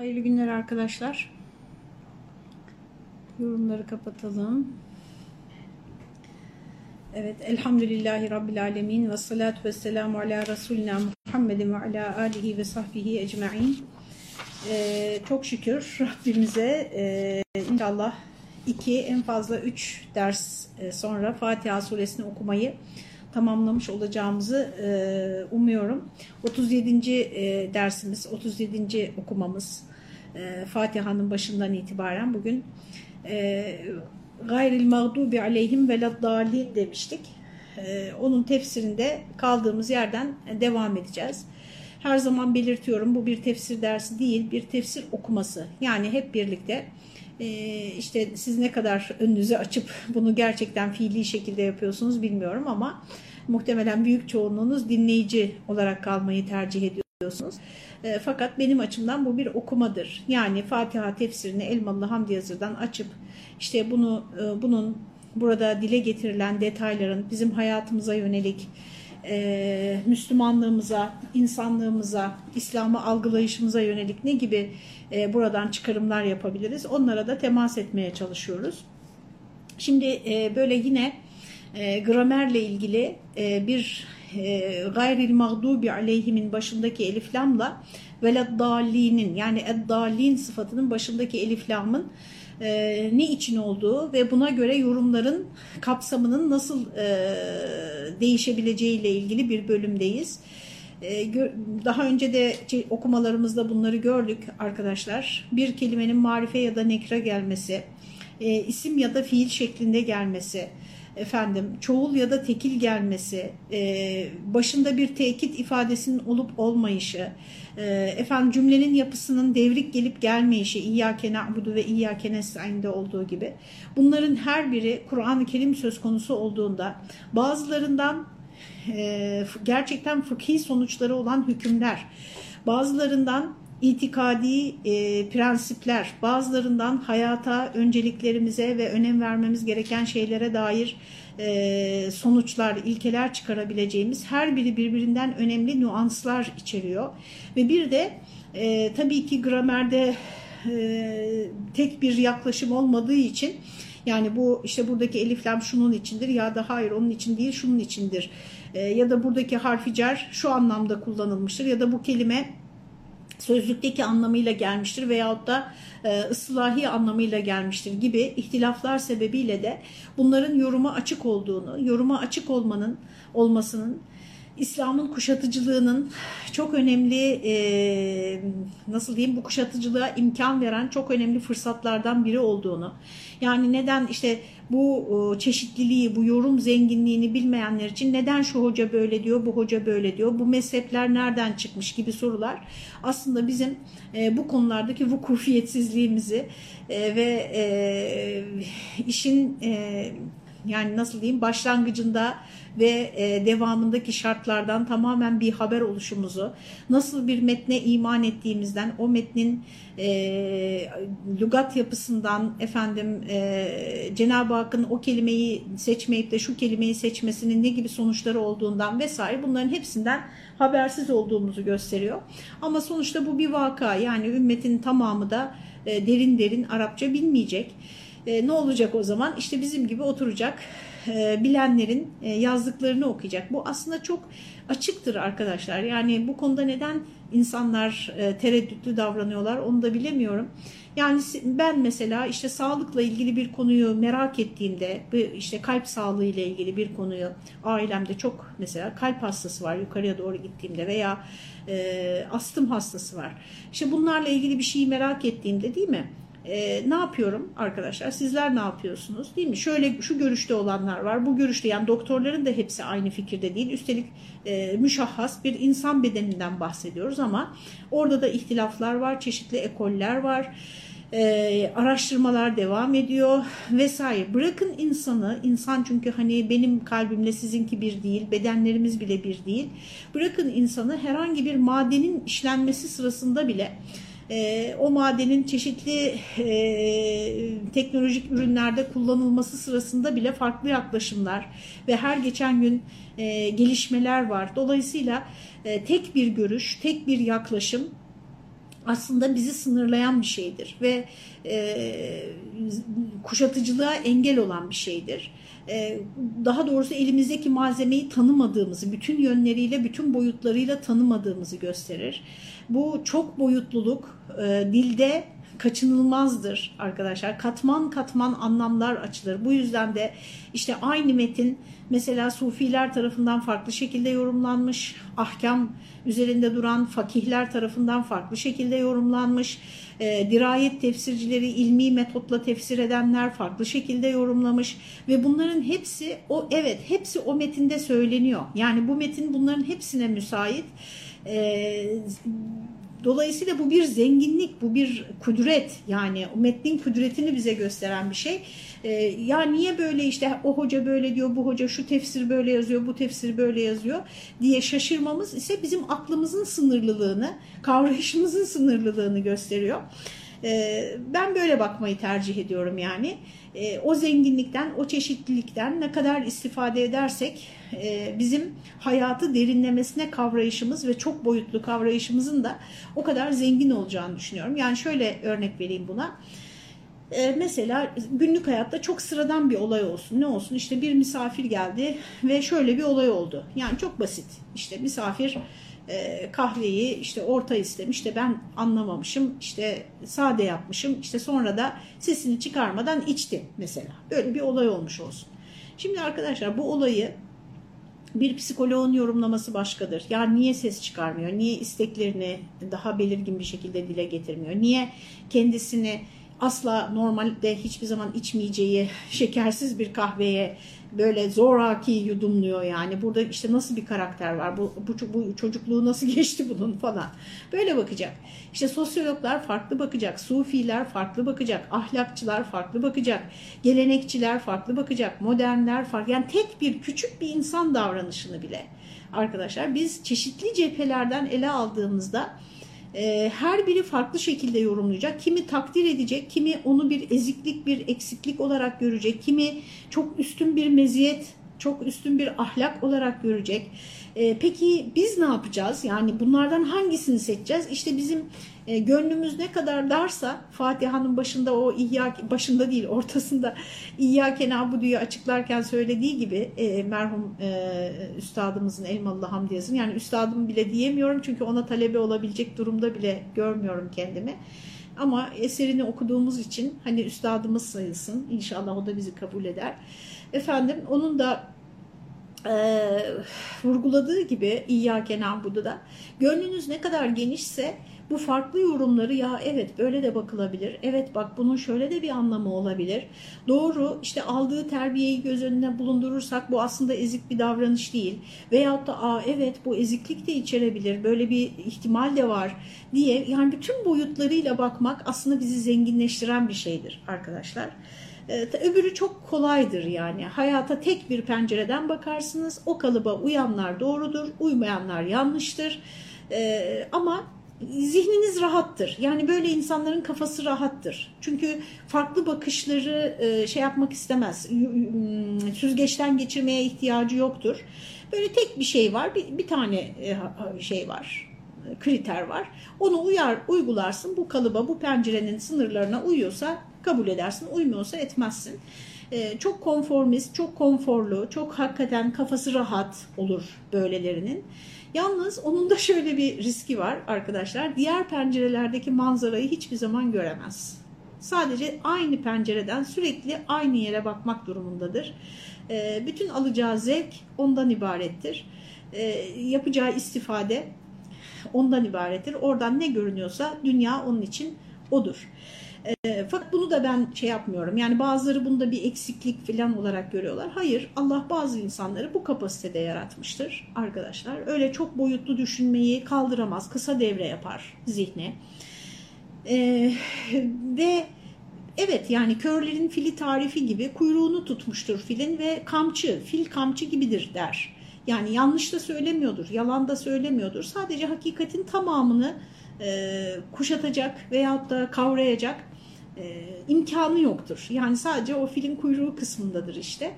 Hayırlı günler arkadaşlar. Yorumları kapatalım. Evet, elhamdülillahi rabbil alemin ve salatu ve selamu ala Resulina Muhammedin ve ala alihi ve sahbihi ecma'in. Ee, çok şükür Rabbimize e, inşallah iki en fazla üç ders e, sonra Fatiha suresini okumayı tamamlamış olacağımızı e, umuyorum. 37. E, dersimiz, 37. okumamız e, Fatiha'nın başından itibaren bugün e, gayril mağdubi aleyhim veleddalin demiştik. E, onun tefsirinde kaldığımız yerden devam edeceğiz. Her zaman belirtiyorum bu bir tefsir dersi değil, bir tefsir okuması. Yani hep birlikte işte siz ne kadar önünüzü açıp bunu gerçekten fiili şekilde yapıyorsunuz bilmiyorum ama muhtemelen büyük çoğunluğunuz dinleyici olarak kalmayı tercih ediyorsunuz. Fakat benim açımdan bu bir okumadır. Yani Fatiha tefsirini Elmalı Hamdi Yazır'dan açıp işte bunu bunun burada dile getirilen detayların bizim hayatımıza yönelik e, Müslümanlığımıza, insanlığımıza, İslam'ı algılayışımıza yönelik ne gibi e, buradan çıkarımlar yapabiliriz? Onlara da temas etmeye çalışıyoruz. Şimdi e, böyle yine e, gramerle ilgili e, bir e, gayril mağdubi aleyhimin başındaki eliflamla veleddallinin yani eddallin sıfatının başındaki eliflamın e, ne için olduğu ve buna göre yorumların kapsamının nasıl e, değişebileceği ile ilgili bir bölümdeyiz. E, daha önce de okumalarımızda bunları gördük arkadaşlar. Bir kelimenin marife ya da nekre gelmesi, e, isim ya da fiil şeklinde gelmesi, efendim çoğul ya da tekil gelmesi, e, başında bir tekit ifadesinin olup olmayışı, e, efendim cümlenin yapısının devrik gelip gelmeyişi, İyyâke na'budu ve İyyâke nestaîn'de olduğu gibi. Bunların her biri Kur'an-ı Kerim söz konusu olduğunda bazılarından e, gerçekten fıkhi sonuçları olan hükümler, bazılarından itikadi e, prensipler, bazılarından hayata, önceliklerimize ve önem vermemiz gereken şeylere dair e, sonuçlar, ilkeler çıkarabileceğimiz her biri birbirinden önemli nüanslar içeriyor. Ve bir de e, tabii ki gramerde e, tek bir yaklaşım olmadığı için yani bu işte buradaki eliflam şunun içindir ya da hayır onun için değil şunun içindir. E, ya da buradaki harfi şu anlamda kullanılmıştır ya da bu kelime sözlükteki anlamıyla gelmiştir veyahut da e, ıslahi anlamıyla gelmiştir gibi ihtilaflar sebebiyle de bunların yoruma açık olduğunu, yoruma açık olmanın olmasının İslam'ın kuşatıcılığının çok önemli e, nasıl diyeyim bu kuşatıcılığa imkan veren çok önemli fırsatlardan biri olduğunu yani neden işte bu çeşitliliği, bu yorum zenginliğini bilmeyenler için neden şu hoca böyle diyor, bu hoca böyle diyor, bu mezhepler nereden çıkmış gibi sorular aslında bizim e, bu konulardaki vukufiyetsizliğimizi e, ve e, işin e, yani nasıl diyeyim başlangıcında ve e, devamındaki şartlardan tamamen bir haber oluşumuzu, nasıl bir metne iman ettiğimizden, o metnin e, lügat yapısından efendim e, Cenab-ı Hakk'ın o kelimeyi seçmeyip de şu kelimeyi seçmesinin ne gibi sonuçları olduğundan vesaire bunların hepsinden habersiz olduğumuzu gösteriyor. Ama sonuçta bu bir vaka yani ümmetin tamamı da e, derin derin Arapça bilmeyecek. E, ne olacak o zaman? İşte bizim gibi oturacak e, bilenlerin e, yazdıklarını okuyacak. Bu aslında çok açıktır arkadaşlar. Yani bu konuda neden insanlar e, tereddütlü davranıyorlar onu da bilemiyorum. Yani ben mesela işte sağlıkla ilgili bir konuyu merak ettiğimde, işte kalp sağlığı ile ilgili bir konuyu ailemde çok mesela kalp hastası var yukarıya doğru gittiğimde veya e, astım hastası var. İşte bunlarla ilgili bir şeyi merak ettiğimde değil mi? E, ne yapıyorum arkadaşlar? Sizler ne yapıyorsunuz? Değil mi? Şöyle şu görüşte olanlar var. Bu görüşte yani doktorların da hepsi aynı fikirde değil. Üstelik e, müşahhas bir insan bedeninden bahsediyoruz ama orada da ihtilaflar var, çeşitli ekoller var. Ee, araştırmalar devam ediyor vesaire. Bırakın insanı, insan çünkü hani benim kalbimle sizinki bir değil, bedenlerimiz bile bir değil. Bırakın insanı herhangi bir madenin işlenmesi sırasında bile e, o madenin çeşitli e, teknolojik ürünlerde kullanılması sırasında bile farklı yaklaşımlar ve her geçen gün e, gelişmeler var. Dolayısıyla e, tek bir görüş, tek bir yaklaşım aslında bizi sınırlayan bir şeydir ve e, kuşatıcılığa engel olan bir şeydir. E, daha doğrusu elimizdeki malzemeyi tanımadığımızı, bütün yönleriyle, bütün boyutlarıyla tanımadığımızı gösterir. Bu çok boyutluluk e, dilde kaçınılmazdır arkadaşlar. Katman katman anlamlar açılır. Bu yüzden de işte aynı metin mesela sufiler tarafından farklı şekilde yorumlanmış, ahkam üzerinde duran fakihler tarafından farklı şekilde yorumlanmış, e, dirayet tefsircileri ilmi metotla tefsir edenler farklı şekilde yorumlamış ve bunların hepsi o evet hepsi o metinde söyleniyor. Yani bu metin bunların hepsine müsait. E, Dolayısıyla bu bir zenginlik, bu bir kudret yani o metnin kudretini bize gösteren bir şey. Ee, ya niye böyle işte o hoca böyle diyor, bu hoca şu tefsir böyle yazıyor, bu tefsir böyle yazıyor diye şaşırmamız ise bizim aklımızın sınırlılığını, kavrayışımızın sınırlılığını gösteriyor. Ee, ben böyle bakmayı tercih ediyorum yani. Ee, o zenginlikten, o çeşitlilikten ne kadar istifade edersek e, bizim hayatı derinlemesine kavrayışımız ve çok boyutlu kavrayışımızın da o kadar zengin olacağını düşünüyorum. Yani şöyle örnek vereyim buna. Ee, mesela günlük hayatta çok sıradan bir olay olsun. Ne olsun? İşte bir misafir geldi ve şöyle bir olay oldu. Yani çok basit. İşte misafir e, kahveyi işte orta istemiş de ben anlamamışım işte sade yapmışım işte sonra da sesini çıkarmadan içti mesela böyle bir olay olmuş olsun. Şimdi arkadaşlar bu olayı bir psikoloğun yorumlaması başkadır. Yani niye ses çıkarmıyor? Niye isteklerini daha belirgin bir şekilde dile getirmiyor? Niye kendisini asla normalde hiçbir zaman içmeyeceği şekersiz bir kahveye böyle zoraki yudumluyor yani. Burada işte nasıl bir karakter var, bu, bu, bu çocukluğu nasıl geçti bunun falan. Böyle bakacak. İşte sosyologlar farklı bakacak, sufiler farklı bakacak, ahlakçılar farklı bakacak, gelenekçiler farklı bakacak, modernler farklı. Yani tek bir küçük bir insan davranışını bile arkadaşlar biz çeşitli cephelerden ele aldığımızda e, her biri farklı şekilde yorumlayacak. Kimi takdir edecek, kimi onu bir eziklik, bir eksiklik olarak görecek, kimi çok üstün bir meziyet, çok üstün bir ahlak olarak görecek. E, peki biz ne yapacağız? Yani bunlardan hangisini seçeceğiz? İşte bizim e, gönlümüz ne kadar darsa Fatiha'nın başında o ihya başında değil ortasında İyyâke nâbudu'yu açıklarken söylediği gibi e, merhum e, üstadımızın Elmalı Hamdi yazın yani üstadım bile diyemiyorum çünkü ona talebe olabilecek durumda bile görmüyorum kendimi. Ama eserini okuduğumuz için hani üstadımız sayılsın inşallah o da bizi kabul eder. Efendim onun da e, vurguladığı gibi İyyâke nâbudu'da gönlünüz ne kadar genişse bu farklı yorumları ya evet böyle de bakılabilir. Evet bak bunun şöyle de bir anlamı olabilir. Doğru işte aldığı terbiyeyi göz önüne bulundurursak bu aslında ezik bir davranış değil. Veyahut da aa evet bu eziklik de içerebilir. Böyle bir ihtimal de var diye yani bütün boyutlarıyla bakmak aslında bizi zenginleştiren bir şeydir arkadaşlar. Ee, öbürü çok kolaydır yani. Hayata tek bir pencereden bakarsınız. O kalıba uyanlar doğrudur, uymayanlar yanlıştır. Ee, ama zihniniz rahattır. Yani böyle insanların kafası rahattır. Çünkü farklı bakışları e, şey yapmak istemez. Süzgeçten geçirmeye ihtiyacı yoktur. Böyle tek bir şey var. Bir, bir tane e, şey var. Kriter var. Onu uyar, uygularsın. Bu kalıba, bu pencerenin sınırlarına uyuyorsa kabul edersin. Uymuyorsa etmezsin. E, çok konformist, çok konforlu, çok hakikaten kafası rahat olur böylelerinin. Yalnız onun da şöyle bir riski var arkadaşlar. Diğer pencerelerdeki manzarayı hiçbir zaman göremez. Sadece aynı pencereden sürekli aynı yere bakmak durumundadır. E, bütün alacağı zevk ondan ibarettir. E, yapacağı istifade ondan ibarettir. Oradan ne görünüyorsa dünya onun için odur. E, fakat bunu da ben şey yapmıyorum. Yani bazıları bunda bir eksiklik falan olarak görüyorlar. Hayır Allah bazı insanları bu kapasitede yaratmıştır arkadaşlar. Öyle çok boyutlu düşünmeyi kaldıramaz. Kısa devre yapar zihni. E, ve evet yani körlerin fili tarifi gibi kuyruğunu tutmuştur filin ve kamçı, fil kamçı gibidir der. Yani yanlış da söylemiyordur, yalan da söylemiyordur. Sadece hakikatin tamamını e, kuşatacak veyahut da kavrayacak e, imkanı yoktur. Yani sadece o filin kuyruğu kısmındadır işte.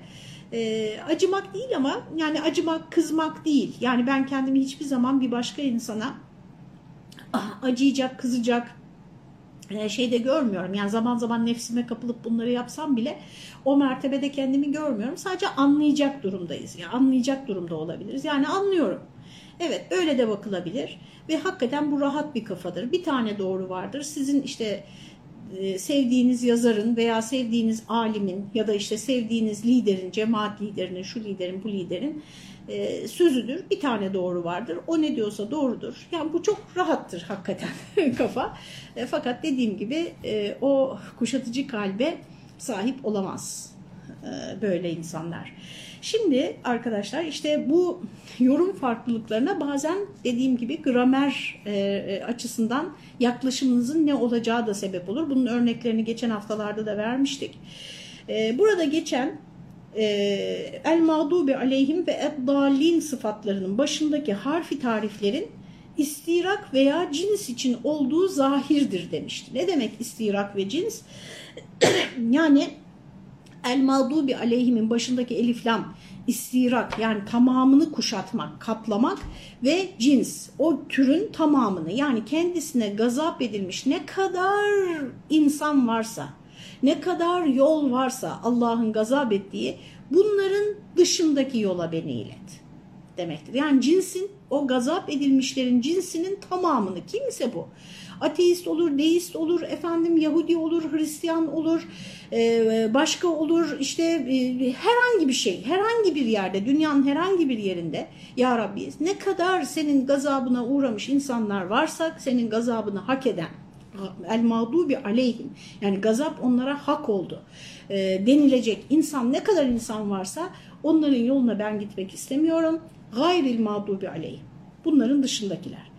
E, acımak değil ama yani acımak, kızmak değil. Yani ben kendimi hiçbir zaman bir başka insana acıyacak, kızacak e, şeyde görmüyorum. Yani zaman zaman nefsime kapılıp bunları yapsam bile o mertebede kendimi görmüyorum. Sadece anlayacak durumdayız. Yani anlayacak durumda olabiliriz. Yani anlıyorum. Evet öyle de bakılabilir ve hakikaten bu rahat bir kafadır. Bir tane doğru vardır. Sizin işte sevdiğiniz yazarın veya sevdiğiniz alimin ya da işte sevdiğiniz liderin, cemaat liderinin, şu liderin, bu liderin e, sözüdür. Bir tane doğru vardır. O ne diyorsa doğrudur. Yani bu çok rahattır hakikaten kafa. E, fakat dediğim gibi e, o kuşatıcı kalbe sahip olamaz e, böyle insanlar. Şimdi arkadaşlar işte bu yorum farklılıklarına bazen dediğim gibi gramer e, e, açısından yaklaşımınızın ne olacağı da sebep olur. Bunun örneklerini geçen haftalarda da vermiştik. E, burada geçen e, el mağdubi aleyhim ve eddallin sıfatlarının başındaki harfi tariflerin istirak veya cins için olduğu zahirdir demişti. Ne demek istirak ve cins? yani el mağdubi aleyhimin başındaki eliflam istirak yani tamamını kuşatmak, kaplamak ve cins o türün tamamını yani kendisine gazap edilmiş ne kadar insan varsa, ne kadar yol varsa Allah'ın gazap ettiği bunların dışındaki yola beni ilet demektir. Yani cinsin o gazap edilmişlerin cinsinin tamamını kimse bu ateist olur, deist olur, efendim Yahudi olur, Hristiyan olur, e, başka olur, işte e, herhangi bir şey, herhangi bir yerde, dünyanın herhangi bir yerinde Ya Rabbi ne kadar senin gazabına uğramış insanlar varsa, senin gazabını hak eden, el mağdubi aleyhim yani gazap onlara hak oldu e, denilecek insan ne kadar insan varsa onların yoluna ben gitmek istemiyorum. Gayril mağdubi aleyhim. Bunların dışındakiler.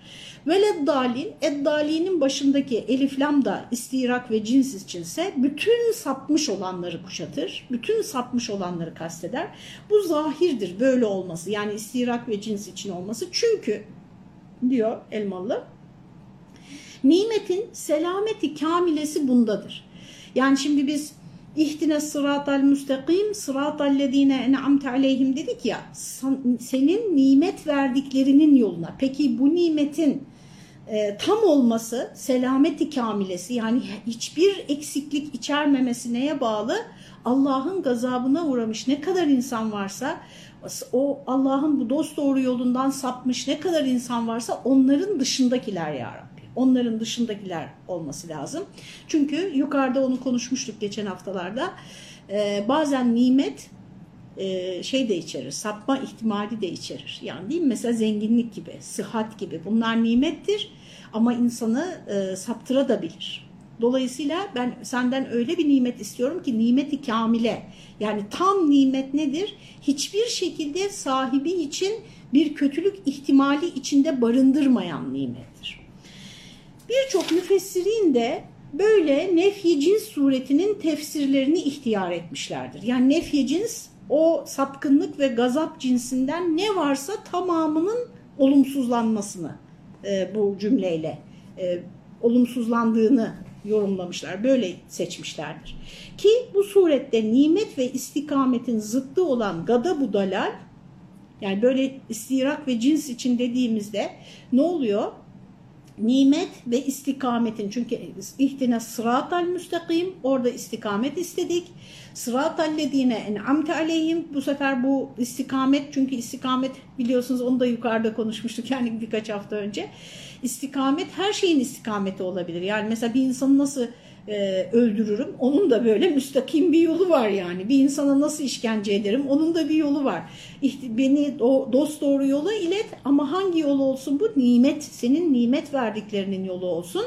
Veleddalin, eddalinin başındaki eliflam da istirak ve cins içinse bütün sapmış olanları kuşatır. Bütün sapmış olanları kasteder. Bu zahirdir böyle olması yani istirak ve cins için olması. Çünkü diyor Elmalı, nimetin selameti kamilesi bundadır. Yani şimdi biz İhtine sıratal müstakim sıratallezine en'amte aleyhim dedik ya senin nimet verdiklerinin yoluna. Peki bu nimetin e, tam olması selameti kamilesi yani hiçbir eksiklik içermemesi neye bağlı? Allah'ın gazabına uğramış ne kadar insan varsa o Allah'ın bu dost doğru yolundan sapmış ne kadar insan varsa onların dışındakiler ya. Onların dışındakiler olması lazım. Çünkü yukarıda onu konuşmuştuk geçen haftalarda. Ee, bazen nimet e, şey de içerir, sapma ihtimali de içerir. Yani değil mi? Mesela zenginlik gibi, sıhhat gibi bunlar nimettir ama insanı e, saptırabilir. Dolayısıyla ben senden öyle bir nimet istiyorum ki nimeti kamile. Yani tam nimet nedir? Hiçbir şekilde sahibi için bir kötülük ihtimali içinde barındırmayan nimettir. Birçok müfessirin de böyle nefyi cins suretinin tefsirlerini ihtiyar etmişlerdir. Yani nefyi cins o sapkınlık ve gazap cinsinden ne varsa tamamının olumsuzlanmasını e, bu cümleyle e, olumsuzlandığını yorumlamışlar. Böyle seçmişlerdir. Ki bu surette nimet ve istikametin zıttı olan gada dalal yani böyle istirak ve cins için dediğimizde ne oluyor? Nimet ve istikametin çünkü ihtine sıratal müstakim orada istikamet istedik. Sıratallezine en'amte aleyhim bu sefer bu istikamet çünkü istikamet biliyorsunuz onu da yukarıda konuşmuştuk yani birkaç hafta önce. İstikamet her şeyin istikameti olabilir. Yani mesela bir insanı nasıl e, öldürürüm onun da böyle müstakim bir yolu var yani. Bir insana nasıl işkence ederim onun da bir yolu var. İhti, beni o, dost doğru yola ilet ama hangi yol olsun bu? Nimet senin nimet verdiklerinin yolu olsun.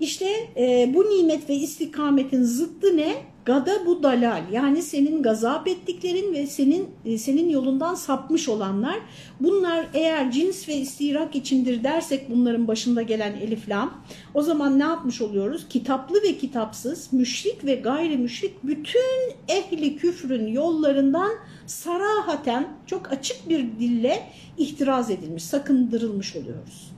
İşte e, bu nimet ve istikametin zıttı ne? Gada bu dalal yani senin gazap ettiklerin ve senin e, senin yolundan sapmış olanlar. Bunlar eğer cins ve istirak içindir dersek bunların başında gelen eliflam o zaman ne yapmış oluyoruz? Kitaplı ve kitapsız, müşrik ve gayrimüşrik bütün ehli küfrün yollarından sarahaten çok açık bir dille ihtiraz edilmiş, sakındırılmış oluyoruz.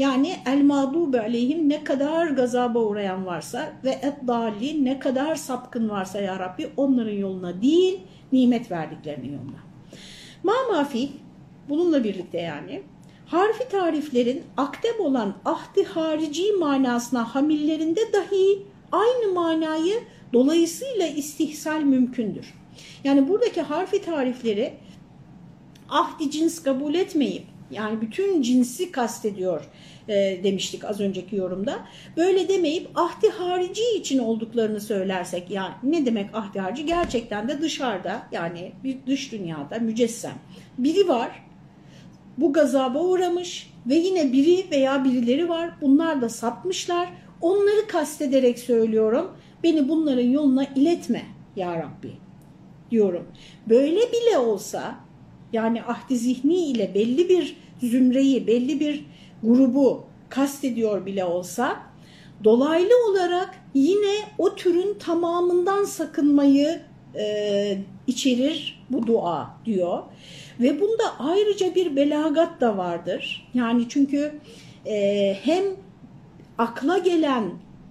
Yani el mağdube aleyhim ne kadar gazaba uğrayan varsa ve et dali ne kadar sapkın varsa ya Rabbi onların yoluna değil nimet verdiklerinin yoluna. Ma mafi bununla birlikte yani harfi tariflerin akdem olan ahdi harici manasına hamillerinde dahi aynı manayı dolayısıyla istihsal mümkündür. Yani buradaki harfi tarifleri ahdi cins kabul etmeyip yani bütün cinsi kastediyor e, demiştik az önceki yorumda. Böyle demeyip ahdi harici için olduklarını söylersek yani ne demek ahdi harici? Gerçekten de dışarıda yani bir dış dünyada mücessem biri var. Bu gazaba uğramış ve yine biri veya birileri var. Bunlar da sapmışlar. Onları kastederek söylüyorum. Beni bunların yoluna iletme ya Rabbi diyorum. Böyle bile olsa yani ahdi zihni ile belli bir zümreyi, belli bir grubu kastediyor bile olsa dolaylı olarak yine o türün tamamından sakınmayı e, içerir bu dua diyor. Ve bunda ayrıca bir belagat da vardır. Yani çünkü e, hem akla gelen,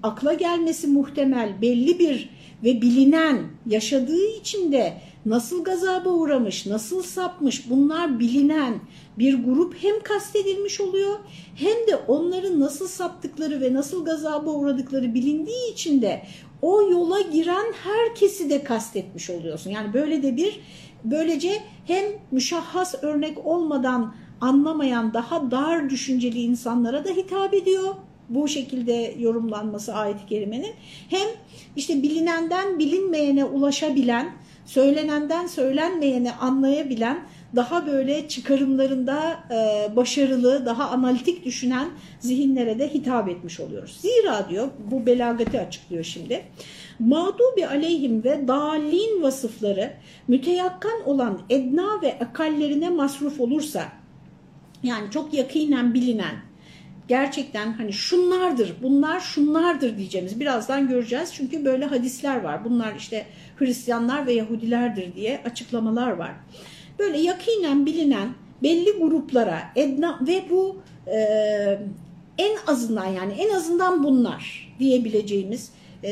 akla gelmesi muhtemel belli bir ve bilinen yaşadığı için de nasıl gazaba uğramış, nasıl sapmış bunlar bilinen bir grup hem kastedilmiş oluyor hem de onların nasıl saptıkları ve nasıl gazaba uğradıkları bilindiği için de o yola giren herkesi de kastetmiş oluyorsun. Yani böyle de bir böylece hem müşahhas örnek olmadan anlamayan daha dar düşünceli insanlara da hitap ediyor bu şekilde yorumlanması ayet-i kerimenin hem işte bilinenden bilinmeyene ulaşabilen, söylenenden söylenmeyene anlayabilen, daha böyle çıkarımlarında e, başarılı, daha analitik düşünen zihinlere de hitap etmiş oluyoruz. Zira diyor, bu belagati açıklıyor şimdi, mağdubi aleyhim ve dalin vasıfları müteyakkan olan edna ve akallerine masruf olursa, yani çok yakinen bilinen, gerçekten hani şunlardır, bunlar şunlardır diyeceğimiz birazdan göreceğiz. Çünkü böyle hadisler var. Bunlar işte Hristiyanlar ve Yahudilerdir diye açıklamalar var. Böyle yakinen bilinen belli gruplara edna ve bu e, en azından yani en azından bunlar diyebileceğimiz e,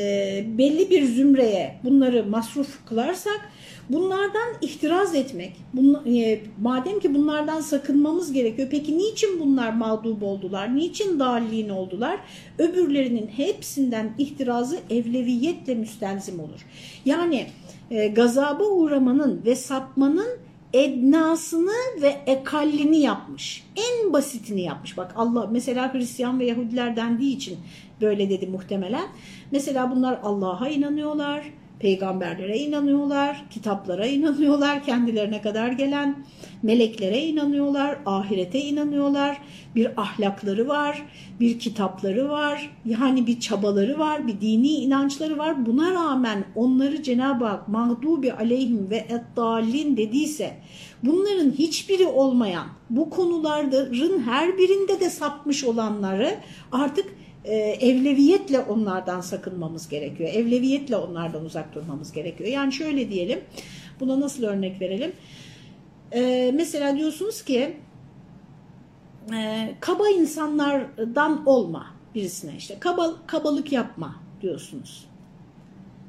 belli bir zümreye bunları masruf kılarsak bunlardan ihtiraz etmek, bunla, e, madem ki bunlardan sakınmamız gerekiyor, peki niçin bunlar mağdub oldular, niçin dalliğin oldular? Öbürlerinin hepsinden ihtirazı evleviyetle müstelzim olur. Yani e, gazaba uğramanın ve sapmanın ednasını ve ekallini yapmış. En basitini yapmış. Bak Allah mesela Hristiyan ve Yahudiler dendiği için böyle dedi muhtemelen. Mesela bunlar Allah'a inanıyorlar, peygamberlere inanıyorlar, kitaplara inanıyorlar, kendilerine kadar gelen meleklere inanıyorlar, ahirete inanıyorlar, bir ahlakları var, bir kitapları var, yani bir çabaları var, bir dini inançları var. Buna rağmen onları Cenab-ı Hak mağdubi aleyhim ve eddalin dediyse bunların hiçbiri olmayan bu konuların her birinde de sapmış olanları artık e, evleviyetle onlardan sakınmamız gerekiyor. Evleviyetle onlardan uzak durmamız gerekiyor. Yani şöyle diyelim, buna nasıl örnek verelim? E, mesela diyorsunuz ki, e, kaba insanlardan olma birisine işte, kaba, kabalık yapma diyorsunuz.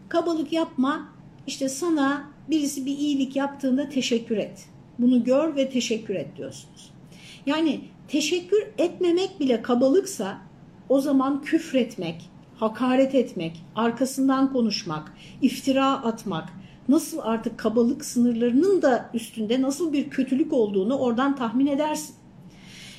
Kabalık yapma, işte sana birisi bir iyilik yaptığında teşekkür et. Bunu gör ve teşekkür et diyorsunuz. Yani teşekkür etmemek bile kabalıksa o zaman küfretmek, hakaret etmek, arkasından konuşmak, iftira atmak, nasıl artık kabalık sınırlarının da üstünde nasıl bir kötülük olduğunu oradan tahmin edersin.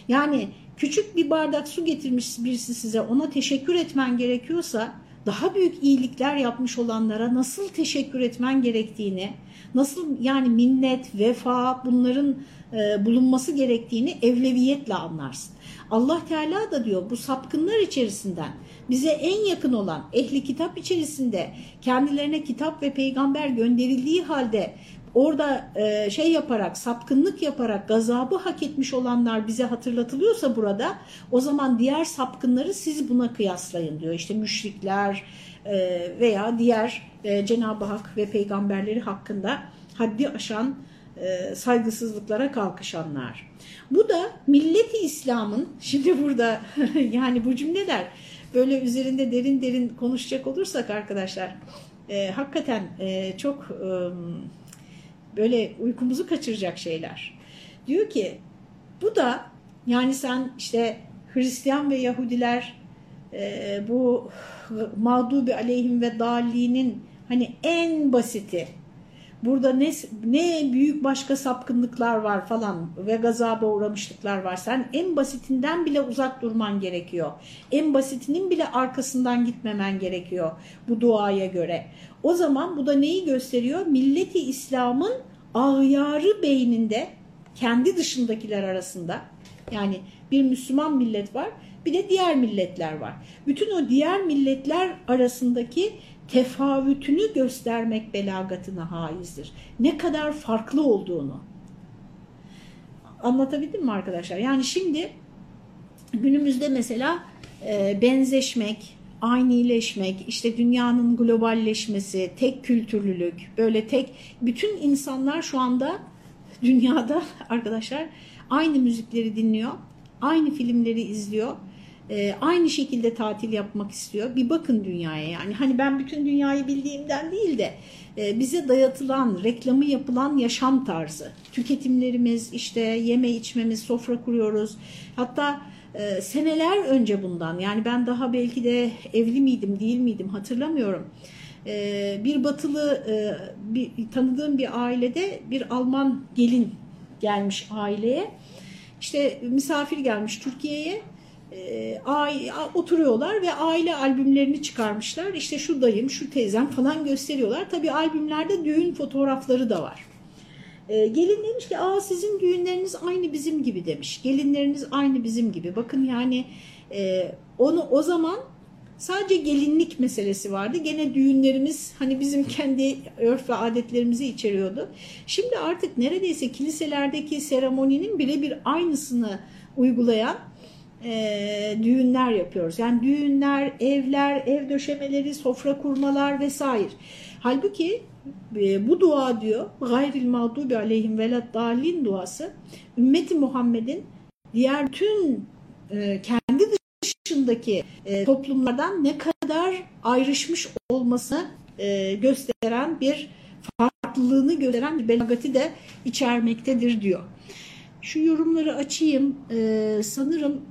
Yani küçük bir bardak su getirmiş birisi size ona teşekkür etmen gerekiyorsa daha büyük iyilikler yapmış olanlara nasıl teşekkür etmen gerektiğini, nasıl yani minnet, vefa bunların e, bulunması gerektiğini evleviyetle anlarsın. Allah Teala da diyor bu sapkınlar içerisinden bize en yakın olan ehli kitap içerisinde kendilerine kitap ve peygamber gönderildiği halde orada e, şey yaparak sapkınlık yaparak gazabı hak etmiş olanlar bize hatırlatılıyorsa burada o zaman diğer sapkınları siz buna kıyaslayın diyor. İşte müşrikler e, veya diğer Cenab-ı Hak ve peygamberleri hakkında haddi aşan e, saygısızlıklara kalkışanlar. Bu da milleti İslam'ın şimdi burada yani bu cümleler böyle üzerinde derin derin konuşacak olursak arkadaşlar e, hakikaten e, çok e, böyle uykumuzu kaçıracak şeyler. Diyor ki bu da Yani sen işte Hristiyan ve Yahudiler e, bu mağdubi aleyhim ve dalinin hani en basiti burada ne, ne büyük başka sapkınlıklar var falan ve gazaba uğramışlıklar var. Sen en basitinden bile uzak durman gerekiyor. En basitinin bile arkasından gitmemen gerekiyor bu duaya göre. O zaman bu da neyi gösteriyor? Milleti İslam'ın ağyarı beyninde kendi dışındakiler arasında yani bir Müslüman millet var bir de diğer milletler var. Bütün o diğer milletler arasındaki tefavütünü göstermek belagatına haizdir. Ne kadar farklı olduğunu. Anlatabildim mi arkadaşlar? Yani şimdi günümüzde mesela e, benzeşmek, aynileşmek, işte dünyanın globalleşmesi, tek kültürlülük, böyle tek bütün insanlar şu anda dünyada arkadaşlar aynı müzikleri dinliyor, aynı filmleri izliyor, e, aynı şekilde tatil yapmak istiyor. Bir bakın dünyaya yani hani ben bütün dünyayı bildiğimden değil de e, bize dayatılan, reklamı yapılan yaşam tarzı, tüketimlerimiz, işte yeme içmemiz, sofra kuruyoruz. Hatta e, seneler önce bundan yani ben daha belki de evli miydim değil miydim hatırlamıyorum. E, bir batılı e, bir, tanıdığım bir ailede bir Alman gelin gelmiş aileye. İşte misafir gelmiş Türkiye'ye e, oturuyorlar ve aile albümlerini çıkarmışlar. İşte şu dayım, şu teyzem falan gösteriyorlar. Tabii albümlerde düğün fotoğrafları da var. E, gelin demiş ki aa sizin düğünleriniz aynı bizim gibi demiş. Gelinleriniz aynı bizim gibi. Bakın yani e, onu o zaman sadece gelinlik meselesi vardı. Gene düğünlerimiz hani bizim kendi örf ve adetlerimizi içeriyordu. Şimdi artık neredeyse kiliselerdeki seremoninin birebir aynısını uygulayan e, düğünler yapıyoruz. Yani düğünler, evler, ev döşemeleri, sofra kurmalar vesaire. Halbuki e, bu dua diyor gayril mağdubi aleyhim velad dalin duası ümmeti Muhammed'in diğer tüm e, kendi dışındaki e, toplumlardan ne kadar ayrışmış olması e, gösteren bir farklılığını gösteren bir belagati de içermektedir diyor. Şu yorumları açayım. E, sanırım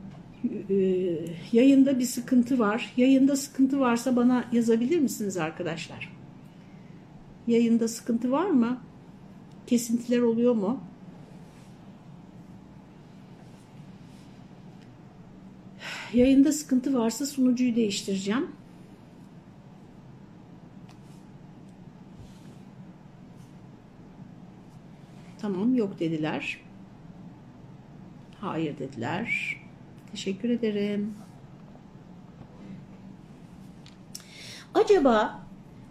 yayında bir sıkıntı var. Yayında sıkıntı varsa bana yazabilir misiniz arkadaşlar? Yayında sıkıntı var mı? Kesintiler oluyor mu? Yayında sıkıntı varsa sunucuyu değiştireceğim. Tamam yok dediler. Hayır dediler. Teşekkür ederim. Acaba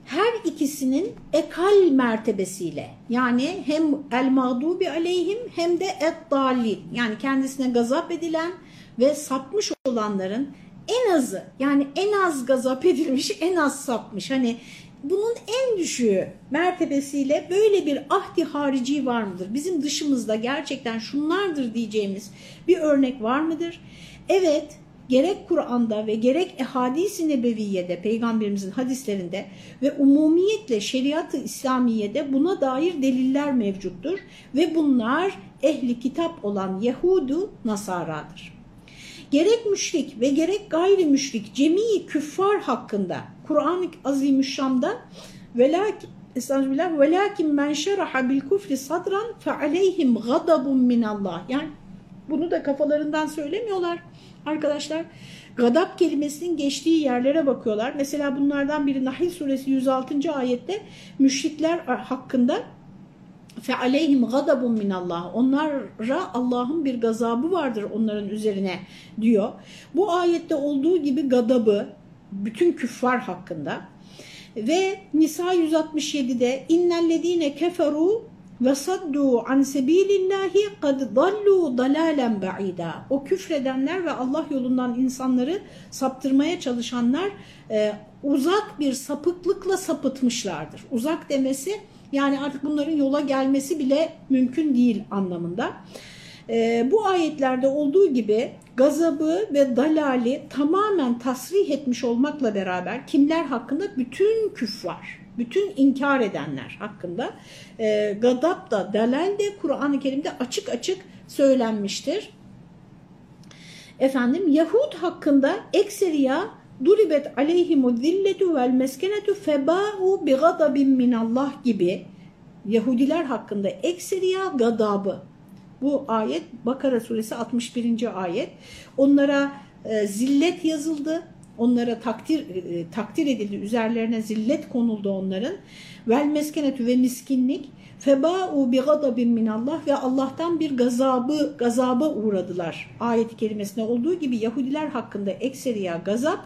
her ikisinin ekal mertebesiyle yani hem el mağdubi aleyhim hem de et dalin yani kendisine gazap edilen ve sapmış olanların en azı yani en az gazap edilmiş en az sapmış hani bunun en düşüğü mertebesiyle böyle bir ahdi harici var mıdır? Bizim dışımızda gerçekten şunlardır diyeceğimiz bir örnek var mıdır? Evet, gerek Kur'an'da ve gerek ehadis-i nebeviyede, peygamberimizin hadislerinde ve umumiyetle şeriat-ı İslamiye'de buna dair deliller mevcuttur. Ve bunlar ehli kitap olan Yahudu Nasara'dır. Gerek müşrik ve gerek gayri müşrik cemii küffar hakkında Kur'an-ı Azimüşşam'da velakin Estağfirullah. Velakin men şeraha bil kufri sadran fe aleyhim gadabun minallah. Yani bunu da kafalarından söylemiyorlar arkadaşlar. Gadab kelimesinin geçtiği yerlere bakıyorlar. Mesela bunlardan biri Nahil suresi 106. ayette müşrikler hakkında fe aleyhim gadabun minallah. Onlara Allah'ın bir gazabı vardır onların üzerine diyor. Bu ayette olduğu gibi gadabı bütün küffar hakkında ve Nisa 167'de innellezine keferu ve saddu an sebilillahi kad dallu dalalen ba'ida. O küfredenler ve Allah yolundan insanları saptırmaya çalışanlar e, uzak bir sapıklıkla sapıtmışlardır. Uzak demesi yani artık bunların yola gelmesi bile mümkün değil anlamında. E, bu ayetlerde olduğu gibi gazabı ve dalali tamamen tasrih etmiş olmakla beraber kimler hakkında? Bütün küffar, bütün inkar edenler hakkında e, gadab da dalal de Kur'an-ı Kerim'de açık açık söylenmiştir. efendim Yahud hakkında ekseriya duribet aleyhimu zilletu vel meskenetu febâhu bi gadabin minallah gibi Yahudiler hakkında ekseriya gadabı. Bu ayet Bakara suresi 61. ayet. Onlara e, zillet yazıldı. Onlara takdir e, takdir edildi. Üzerlerine zillet konuldu onların. Vel meskenetü ve miskinlik. Febâ'u bi gadabin minallah ve Allah'tan bir gazabı gazaba uğradılar. Ayet-i kerimesinde olduğu gibi Yahudiler hakkında ekseriya gazap,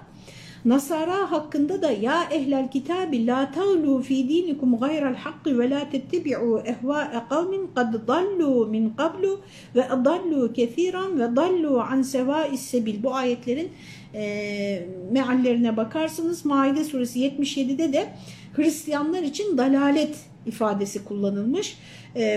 Nasara hakkında da ya ehlel kitabi la tağlu fi dinikum gayral hakkı ve la tettebi'u ehva'e kavmin kad dallu min qablu ve dallu kethiran ve dallu an seva'is sebil. Bu ayetlerin e, meallerine bakarsınız. Maide suresi 77'de de Hristiyanlar için dalalet ifadesi kullanılmış.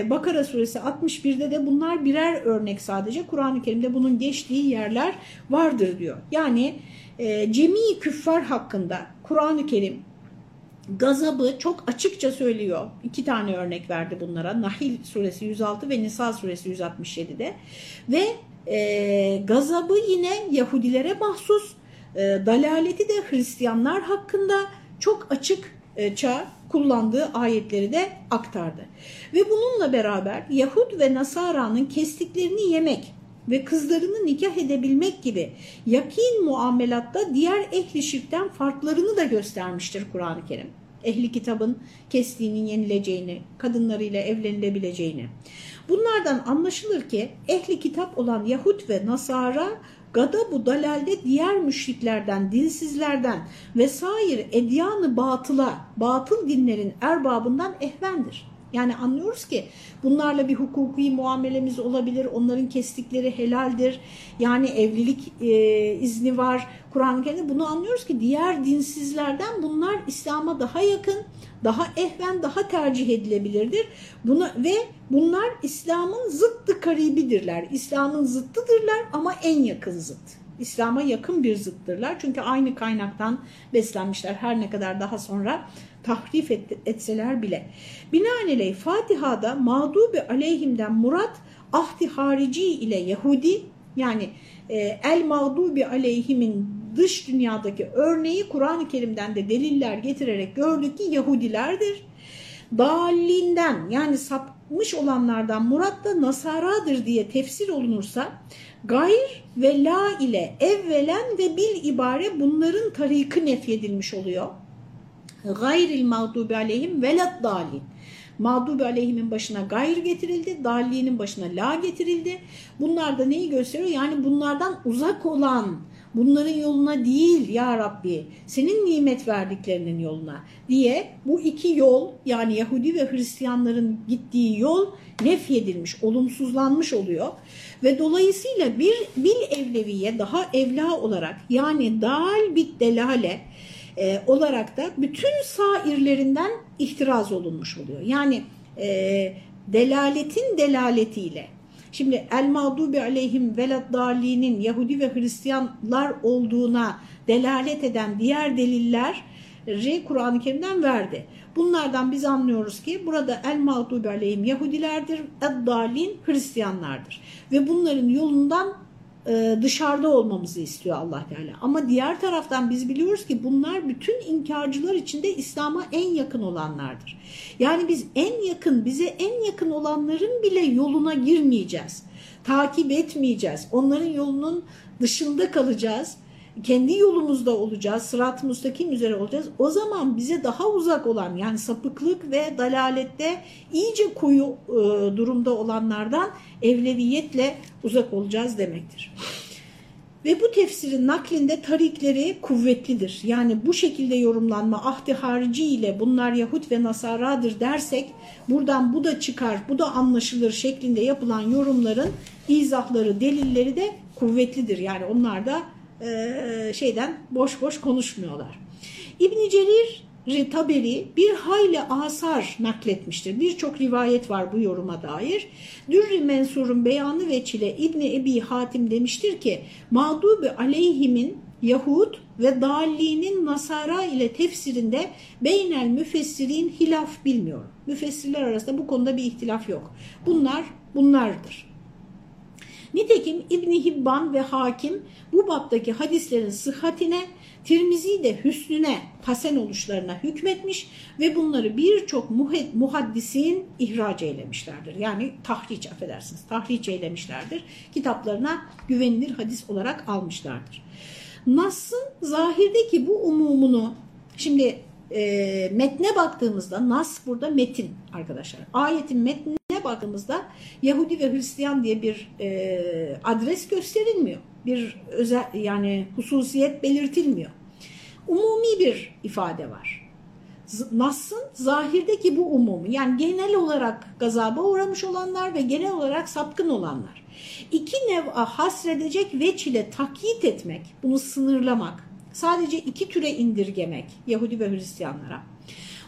Bakara suresi 61'de de bunlar birer örnek sadece. Kur'an-ı Kerim'de bunun geçtiği yerler vardır diyor. Yani e, cemi küffar hakkında Kur'an-ı Kerim gazabı çok açıkça söylüyor. İki tane örnek verdi bunlara. Nahil suresi 106 ve Nisa suresi 167'de. Ve e, gazabı yine Yahudilere mahsus. E, dalaleti de Hristiyanlar hakkında çok açıkça kullandığı ayetleri de aktardı. Ve bununla beraber Yahud ve Nasara'nın kestiklerini yemek ve kızlarını nikah edebilmek gibi yakin muamelatta diğer ehli şirkten farklarını da göstermiştir Kur'an-ı Kerim. Ehli kitabın kestiğinin yenileceğini, kadınlarıyla evlenilebileceğini. Bunlardan anlaşılır ki ehli kitap olan Yahud ve Nasara gadabu dalalde diğer müşriklerden, dinsizlerden vesaire edyanı batıla, batıl dinlerin erbabından ehvendir. Yani anlıyoruz ki bunlarla bir hukuki muamelemiz olabilir. Onların kestikleri helaldir. Yani evlilik e, izni var. Kur'an-ı Kerim'de bunu anlıyoruz ki diğer dinsizlerden bunlar İslam'a daha yakın, daha ehven, daha tercih edilebilirdir. Buna, ve bunlar İslam'ın zıttı karibidirler. İslam'ın zıttıdırlar ama en yakın zıt. İslam'a yakın bir zıttırlar. Çünkü aynı kaynaktan beslenmişler her ne kadar daha sonra tahrif et, etseler bile. Binaenaleyh Fatiha'da mağdubi aleyhimden murat ahdi harici ile Yahudi yani e, el mağdubi aleyhimin dış dünyadaki örneği Kur'an-ı Kerim'den de deliller getirerek gördük ki Yahudilerdir. Dalinden yani sapmış olanlardan murat da Nasaradır diye tefsir olunursa gayr ve la ile evvelen ve bil ibare bunların tarikı nefyedilmiş oluyor gayril mağdubi aleyhim velat dalin. Mağdubi aleyhimin başına gayr getirildi, dallinin başına la getirildi. Bunlar da neyi gösteriyor? Yani bunlardan uzak olan, bunların yoluna değil ya Rabbi, senin nimet verdiklerinin yoluna diye bu iki yol yani Yahudi ve Hristiyanların gittiği yol nefyedilmiş, olumsuzlanmış oluyor. Ve dolayısıyla bir bil evleviye daha evla olarak yani dal bit delale e, olarak da bütün sairlerinden ihtiraz olunmuş oluyor. Yani e, delaletin delaletiyle. Şimdi el mağdubi aleyhim velad dalinin Yahudi ve Hristiyanlar olduğuna delalet eden diğer deliller Kur'an-ı Kerim'den verdi. Bunlardan biz anlıyoruz ki burada el mağdubi aleyhim Yahudilerdir, ed dalin Hristiyanlardır. Ve bunların yolundan e, dışarıda olmamızı istiyor allah Teala. Ama diğer taraftan biz biliyoruz ki bunlar bütün inkarcılar içinde İslam'a en yakın olanlardır. Yani biz en yakın, bize en yakın olanların bile yoluna girmeyeceğiz. Takip etmeyeceğiz. Onların yolunun dışında kalacağız kendi yolumuzda olacağız, sırat-ı müstakim üzere olacağız. O zaman bize daha uzak olan yani sapıklık ve dalalette iyice koyu e, durumda olanlardan evleviyetle uzak olacağız demektir. Ve bu tefsirin naklinde tarikleri kuvvetlidir. Yani bu şekilde yorumlanma ahdi harici ile bunlar Yahut ve Nasaradır dersek buradan bu da çıkar, bu da anlaşılır şeklinde yapılan yorumların izahları, delilleri de kuvvetlidir. Yani onlar da e, şeyden boş boş konuşmuyorlar. İbn Cerir Taberi bir hayli asar nakletmiştir. Birçok rivayet var bu yoruma dair. Dürri Mensur'un beyanı veçile İbni Ebi Hatim demiştir ki mağdubi aleyhimin Yahud ve Dali'nin Nasara ile tefsirinde beynel müfessirin hilaf bilmiyor. Müfessirler arasında bu konuda bir ihtilaf yok. Bunlar bunlardır. Nitekim İbni Hibban ve Hakim bu baptaki hadislerin sıhhatine, Tirmizi de hüsnüne, hasen oluşlarına hükmetmiş ve bunları birçok muhaddisin ihraç eylemişlerdir. Yani tahriç affedersiniz, tahriç eylemişlerdir. Kitaplarına güvenilir hadis olarak almışlardır. Nas'ın zahirdeki bu umumunu, şimdi e, metne baktığımızda, Nas burada metin arkadaşlar. Ayetin metnine baktığımızda Yahudi ve Hristiyan diye bir e, adres gösterilmiyor. Bir özel yani hususiyet belirtilmiyor. Umumi bir ifade var. Nas'ın zahirdeki bu umumu yani genel olarak gazaba uğramış olanlar ve genel olarak sapkın olanlar. İki nev'a hasredecek veç ile takyit etmek, bunu sınırlamak, sadece iki türe indirgemek Yahudi ve Hristiyanlara.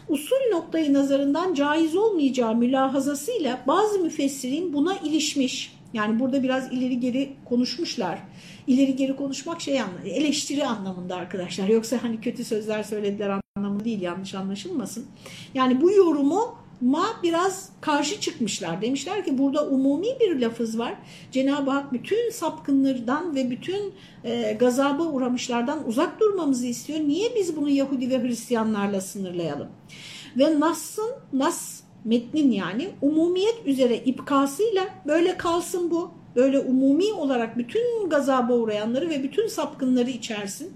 Usul noktayı nazarından caiz olmayacağı mülahazasıyla bazı müfessirin buna ilişmiş. Yani burada biraz ileri geri konuşmuşlar. İleri geri konuşmak şey anlamında, eleştiri anlamında arkadaşlar. Yoksa hani kötü sözler söylediler anlamı değil yanlış anlaşılmasın. Yani bu yorumu ma biraz karşı çıkmışlar. Demişler ki burada umumi bir lafız var. Cenab-ı Hak bütün sapkınlardan ve bütün e, gazaba uğramışlardan uzak durmamızı istiyor. Niye biz bunu Yahudi ve Hristiyanlarla sınırlayalım? Ve Nas'ın, Nas metnin yani umumiyet üzere ipkasıyla böyle kalsın bu. Böyle umumi olarak bütün gazaba uğrayanları ve bütün sapkınları içersin.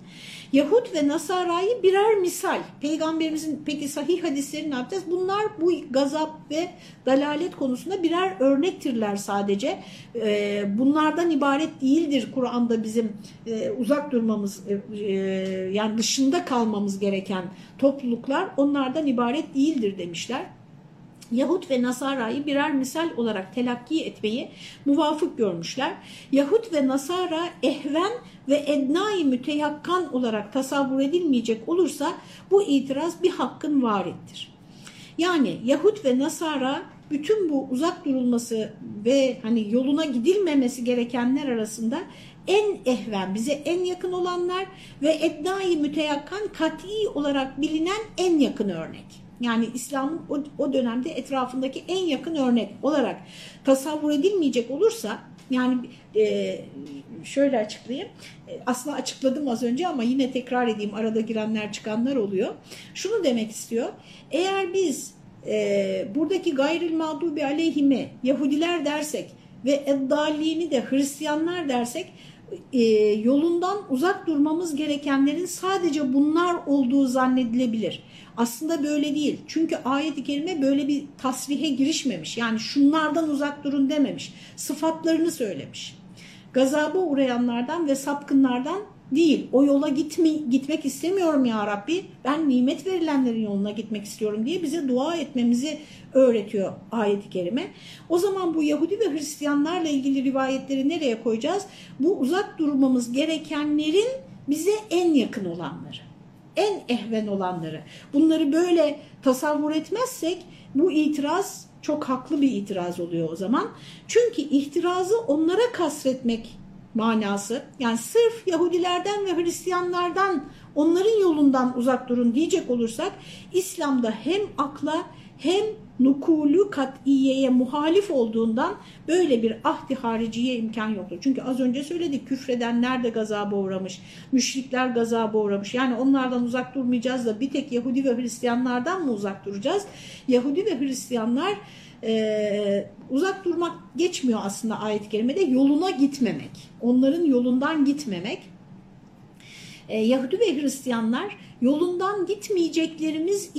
Yahut ve Nasara'yı birer misal. Peygamberimizin peki sahih hadisleri ne yapacağız? Bunlar bu gazap ve dalalet konusunda birer örnektirler sadece. Ee, bunlardan ibaret değildir Kur'an'da bizim e, uzak durmamız e, e, yani dışında kalmamız gereken topluluklar onlardan ibaret değildir demişler. Yahut ve Nasara'yı birer misal olarak telakki etmeyi muvafık görmüşler. Yahut ve Nasara ehven ve ednai müteyakkan olarak tasavvur edilmeyecek olursa bu itiraz bir hakkın varittir. Yani Yahut ve Nasara bütün bu uzak durulması ve hani yoluna gidilmemesi gerekenler arasında en ehven, bize en yakın olanlar ve ednai müteyakkan kat'i olarak bilinen en yakın örnek. Yani İslam'ın o, o dönemde etrafındaki en yakın örnek olarak tasavvur edilmeyecek olursa yani e, şöyle açıklayayım. E, aslında açıkladım az önce ama yine tekrar edeyim. Arada girenler çıkanlar oluyor. Şunu demek istiyor. Eğer biz e, buradaki gayril mağdubi aleyhime Yahudiler dersek ve eddalliğini de Hristiyanlar dersek e, yolundan uzak durmamız gerekenlerin sadece bunlar olduğu zannedilebilir. Aslında böyle değil. Çünkü ayet-i kerime böyle bir tasrihe girişmemiş. Yani şunlardan uzak durun dememiş. Sıfatlarını söylemiş. Gazaba uğrayanlardan ve sapkınlardan değil. O yola gitme, gitmek istemiyorum ya Rabbi. Ben nimet verilenlerin yoluna gitmek istiyorum diye bize dua etmemizi öğretiyor ayet-i kerime. O zaman bu Yahudi ve Hristiyanlarla ilgili rivayetleri nereye koyacağız? Bu uzak durmamız gerekenlerin bize en yakın olanları en ehven olanları. Bunları böyle tasavvur etmezsek bu itiraz çok haklı bir itiraz oluyor o zaman. Çünkü ihtirazı onlara kasretmek manası yani sırf Yahudilerden ve Hristiyanlardan onların yolundan uzak durun diyecek olursak İslam'da hem akla hem nukulü kat'iyeye muhalif olduğundan böyle bir ahdi hariciye imkan yoktur. Çünkü az önce söyledik küfredenler de gazaba uğramış, müşrikler gazaba uğramış. Yani onlardan uzak durmayacağız da bir tek Yahudi ve Hristiyanlardan mı uzak duracağız? Yahudi ve Hristiyanlar e, uzak durmak geçmiyor aslında ayet-i kerimede yoluna gitmemek. Onların yolundan gitmemek. E, Yahudi ve Hristiyanlar yolundan gitmeyeceklerimiz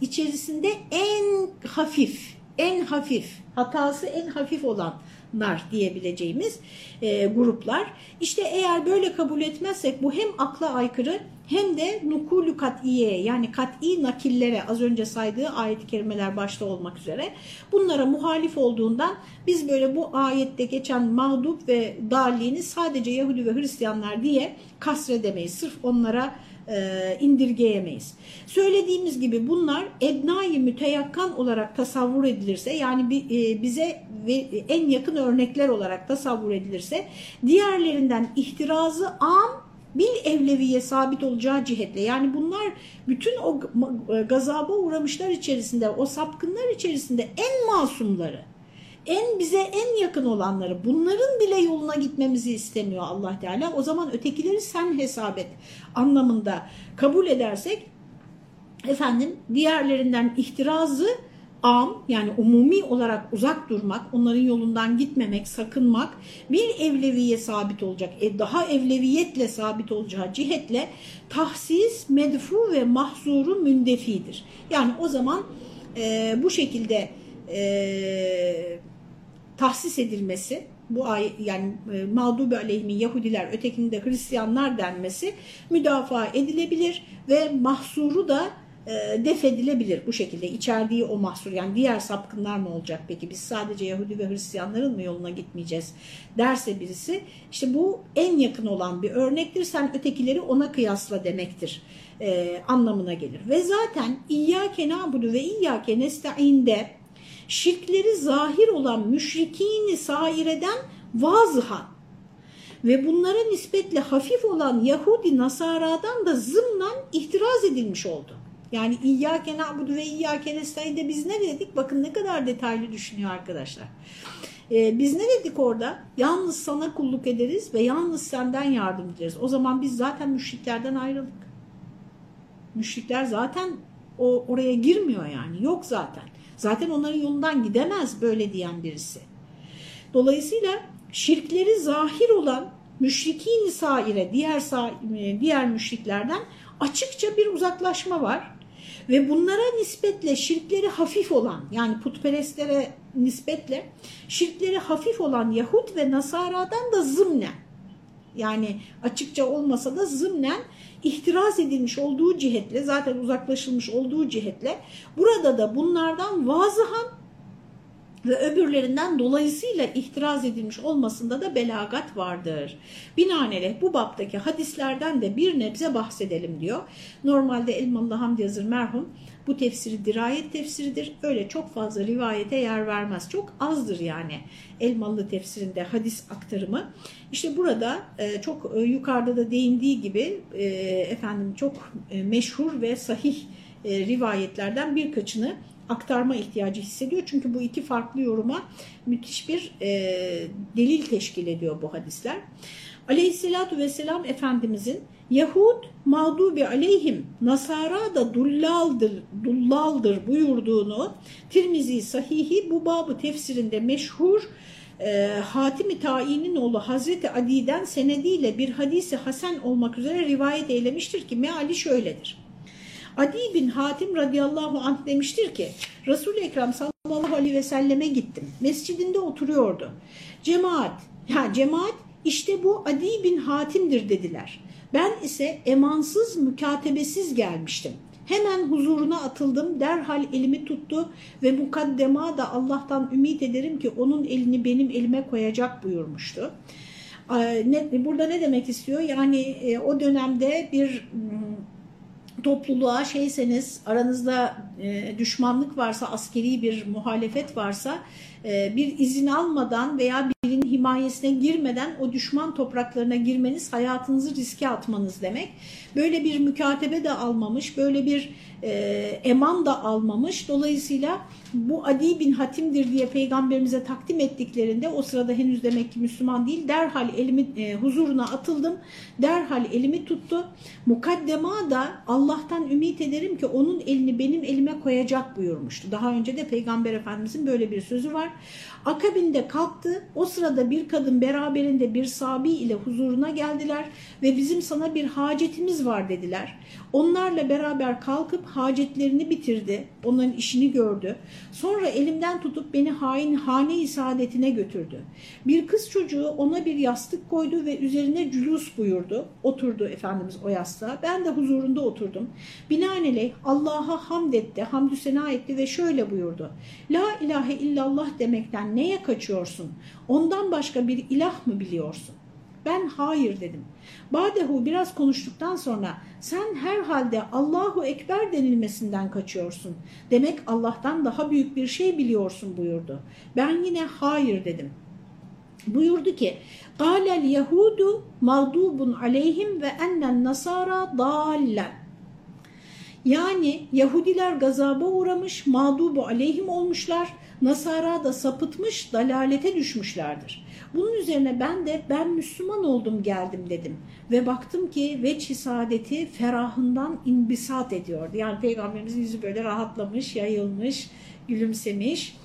içerisinde en hafif, en hafif, hatası en hafif olanlar diyebileceğimiz e, gruplar. İşte eğer böyle kabul etmezsek bu hem akla aykırı hem de nukulü kat'iye yani kat'i nakillere az önce saydığı ayet-i kerimeler başta olmak üzere bunlara muhalif olduğundan biz böyle bu ayette geçen mağdup ve dalliğini sadece Yahudi ve Hristiyanlar diye kasredemeyiz. Sırf onlara e, indirgeyemeyiz. Söylediğimiz gibi bunlar ednayı müteyakkan olarak tasavvur edilirse yani e, bize en yakın örnekler olarak tasavvur edilirse diğerlerinden ihtirazı am bil evleviye sabit olacağı cihetle yani bunlar bütün o gazaba uğramışlar içerisinde o sapkınlar içerisinde en masumları en bize en yakın olanları bunların bile yoluna gitmemizi istemiyor Allah Teala. O zaman ötekileri sen hesap et anlamında kabul edersek efendim diğerlerinden ihtirazı am yani umumi olarak uzak durmak, onların yolundan gitmemek, sakınmak bir evleviye sabit olacak. E daha evleviyetle sabit olacağı cihetle tahsis, medfu ve mahzuru mündefidir. Yani o zaman e, bu şekilde e, tahsis edilmesi, bu ay yani e, mağdubi aleyhimin Yahudiler, ötekinde Hristiyanlar denmesi müdafaa edilebilir ve mahsuru da e, def edilebilir bu şekilde. içerdiği o mahsur yani diğer sapkınlar ne olacak peki biz sadece Yahudi ve Hristiyanların mı yoluna gitmeyeceğiz derse birisi işte bu en yakın olan bir örnektir. Sen ötekileri ona kıyasla demektir e, anlamına gelir. Ve zaten İyyâke nâbudu ve İyyâke nesta'inde şirkleri zahir olan müşrikini saireden vazıhan ve bunlara nispetle hafif olan Yahudi Nasara'dan da zımnan ihtiraz edilmiş oldu. Yani İyyâke na'budu ve İyyâke nestaîn'de biz ne dedik? Bakın ne kadar detaylı düşünüyor arkadaşlar. Ee, biz ne dedik orada? Yalnız sana kulluk ederiz ve yalnız senden yardım ederiz. O zaman biz zaten müşriklerden ayrıldık. Müşrikler zaten o oraya girmiyor yani. Yok zaten. Zaten onların yolundan gidemez böyle diyen birisi. Dolayısıyla şirkleri zahir olan müşrikin saire diğer diğer müşriklerden açıkça bir uzaklaşma var. Ve bunlara nispetle şirkleri hafif olan yani putperestlere nispetle şirkleri hafif olan Yahut ve Nasara'dan da zımnen yani açıkça olmasa da zımnen ihtiraz edilmiş olduğu cihetle zaten uzaklaşılmış olduğu cihetle burada da bunlardan vazıhan ve öbürlerinden dolayısıyla ihtiraz edilmiş olmasında da belagat vardır. Binaenaleyh bu baptaki hadislerden de bir nebze bahsedelim diyor. Normalde Elmalı Hamdi Yazır merhum bu tefsiri dirayet tefsiridir. Öyle çok fazla rivayete yer vermez. Çok azdır yani Elmalı tefsirinde hadis aktarımı. İşte burada e, çok e, yukarıda da değindiği gibi e, efendim çok meşhur ve sahih rivayetlerden birkaçını aktarma ihtiyacı hissediyor. Çünkü bu iki farklı yoruma müthiş bir e, delil teşkil ediyor bu hadisler. Aleyhissalatu vesselam Efendimizin Yahud mağdubi aleyhim Nasara da dullaldır, dullaldır buyurduğunu Tirmizi Sahihi bu babı tefsirinde meşhur e, Hatimi Ta'i'nin oğlu Hazreti Adi'den senediyle bir hadisi Hasan olmak üzere rivayet eylemiştir ki meali şöyledir. Adi bin Hatim radıyallahu anh demiştir ki Resul-i Ekrem sallallahu aleyhi ve selleme gittim. Mescidinde oturuyordu. Cemaat, ya cemaat işte bu Adi bin Hatim'dir dediler. Ben ise emansız, mükatebesiz gelmiştim. Hemen huzuruna atıldım, derhal elimi tuttu ve mukaddema da Allah'tan ümit ederim ki onun elini benim elime koyacak buyurmuştu. Burada ne demek istiyor? Yani e, o dönemde bir topluluğa şeyseniz aranızda e, düşmanlık varsa askeri bir muhalefet varsa e, bir izin almadan veya birinin himayesine girmeden o düşman topraklarına girmeniz hayatınızı riske atmanız demek. Böyle bir mükatebe de almamış, böyle bir e, eman da almamış. Dolayısıyla bu Adi bin Hatim'dir diye peygamberimize takdim ettiklerinde o sırada henüz demek ki Müslüman değil. Derhal elimi e, huzuruna atıldım. Derhal elimi tuttu. Mukaddema da Allah'tan ümit ederim ki onun elini benim elime koyacak buyurmuştu. Daha önce de peygamber efendimizin böyle bir sözü var. Akabinde kalktı. O sırada bir kadın beraberinde bir sabi ile huzuruna geldiler ve bizim sana bir hacetimiz var dediler. Onlarla beraber kalkıp hacetlerini bitirdi. Onların işini gördü. Sonra elimden tutup beni hain hane-i saadetine götürdü. Bir kız çocuğu ona bir yastık koydu ve üzerine cülus buyurdu. Oturdu Efendimiz o yastığa. Ben de huzurunda oturdum. Binaenaleyh Allah'a hamd etti, hamdü sena etti ve şöyle buyurdu. La ilahe illallah demekten neye kaçıyorsun? Ondan başka bir ilah mı biliyorsun? Ben hayır dedim. Badehu biraz konuştuktan sonra sen herhalde Allahu Ekber denilmesinden kaçıyorsun. Demek Allah'tan daha büyük bir şey biliyorsun buyurdu. Ben yine hayır dedim. Buyurdu ki قَالَ الْيَهُودُ مَغْدُوبٌ عَلَيْهِمْ ve ennen nasara dallen. Yani Yahudiler gazaba uğramış, mağdubu aleyhim olmuşlar. Nasara da sapıtmış, dalalete düşmüşlerdir. Bunun üzerine ben de ben Müslüman oldum geldim dedim. Ve baktım ki veçh saadeti ferahından inbisat ediyordu. Yani Peygamberimizin yüzü böyle rahatlamış, yayılmış, gülümsemiş.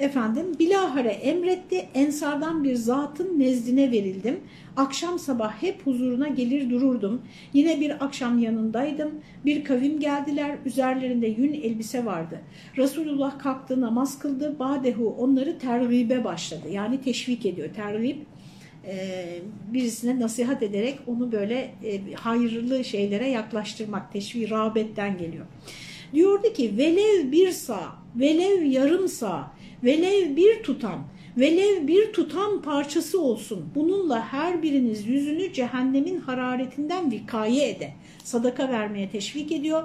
Efendim bilahare emretti, ensardan bir zatın nezdine verildim. Akşam sabah hep huzuruna gelir dururdum. Yine bir akşam yanındaydım. Bir kavim geldiler, üzerlerinde yün elbise vardı. Resulullah kalktı, namaz kıldı. Badehu onları tergibe başladı. Yani teşvik ediyor. Tergib e, birisine nasihat ederek onu böyle e, hayırlı şeylere yaklaştırmak. Teşvik, rağbetten geliyor. Diyordu ki velev bir sağ, velev yarım sağ, velev bir tutam, velev bir tutam parçası olsun. Bununla her biriniz yüzünü cehennemin hararetinden vikaye ede. Sadaka vermeye teşvik ediyor.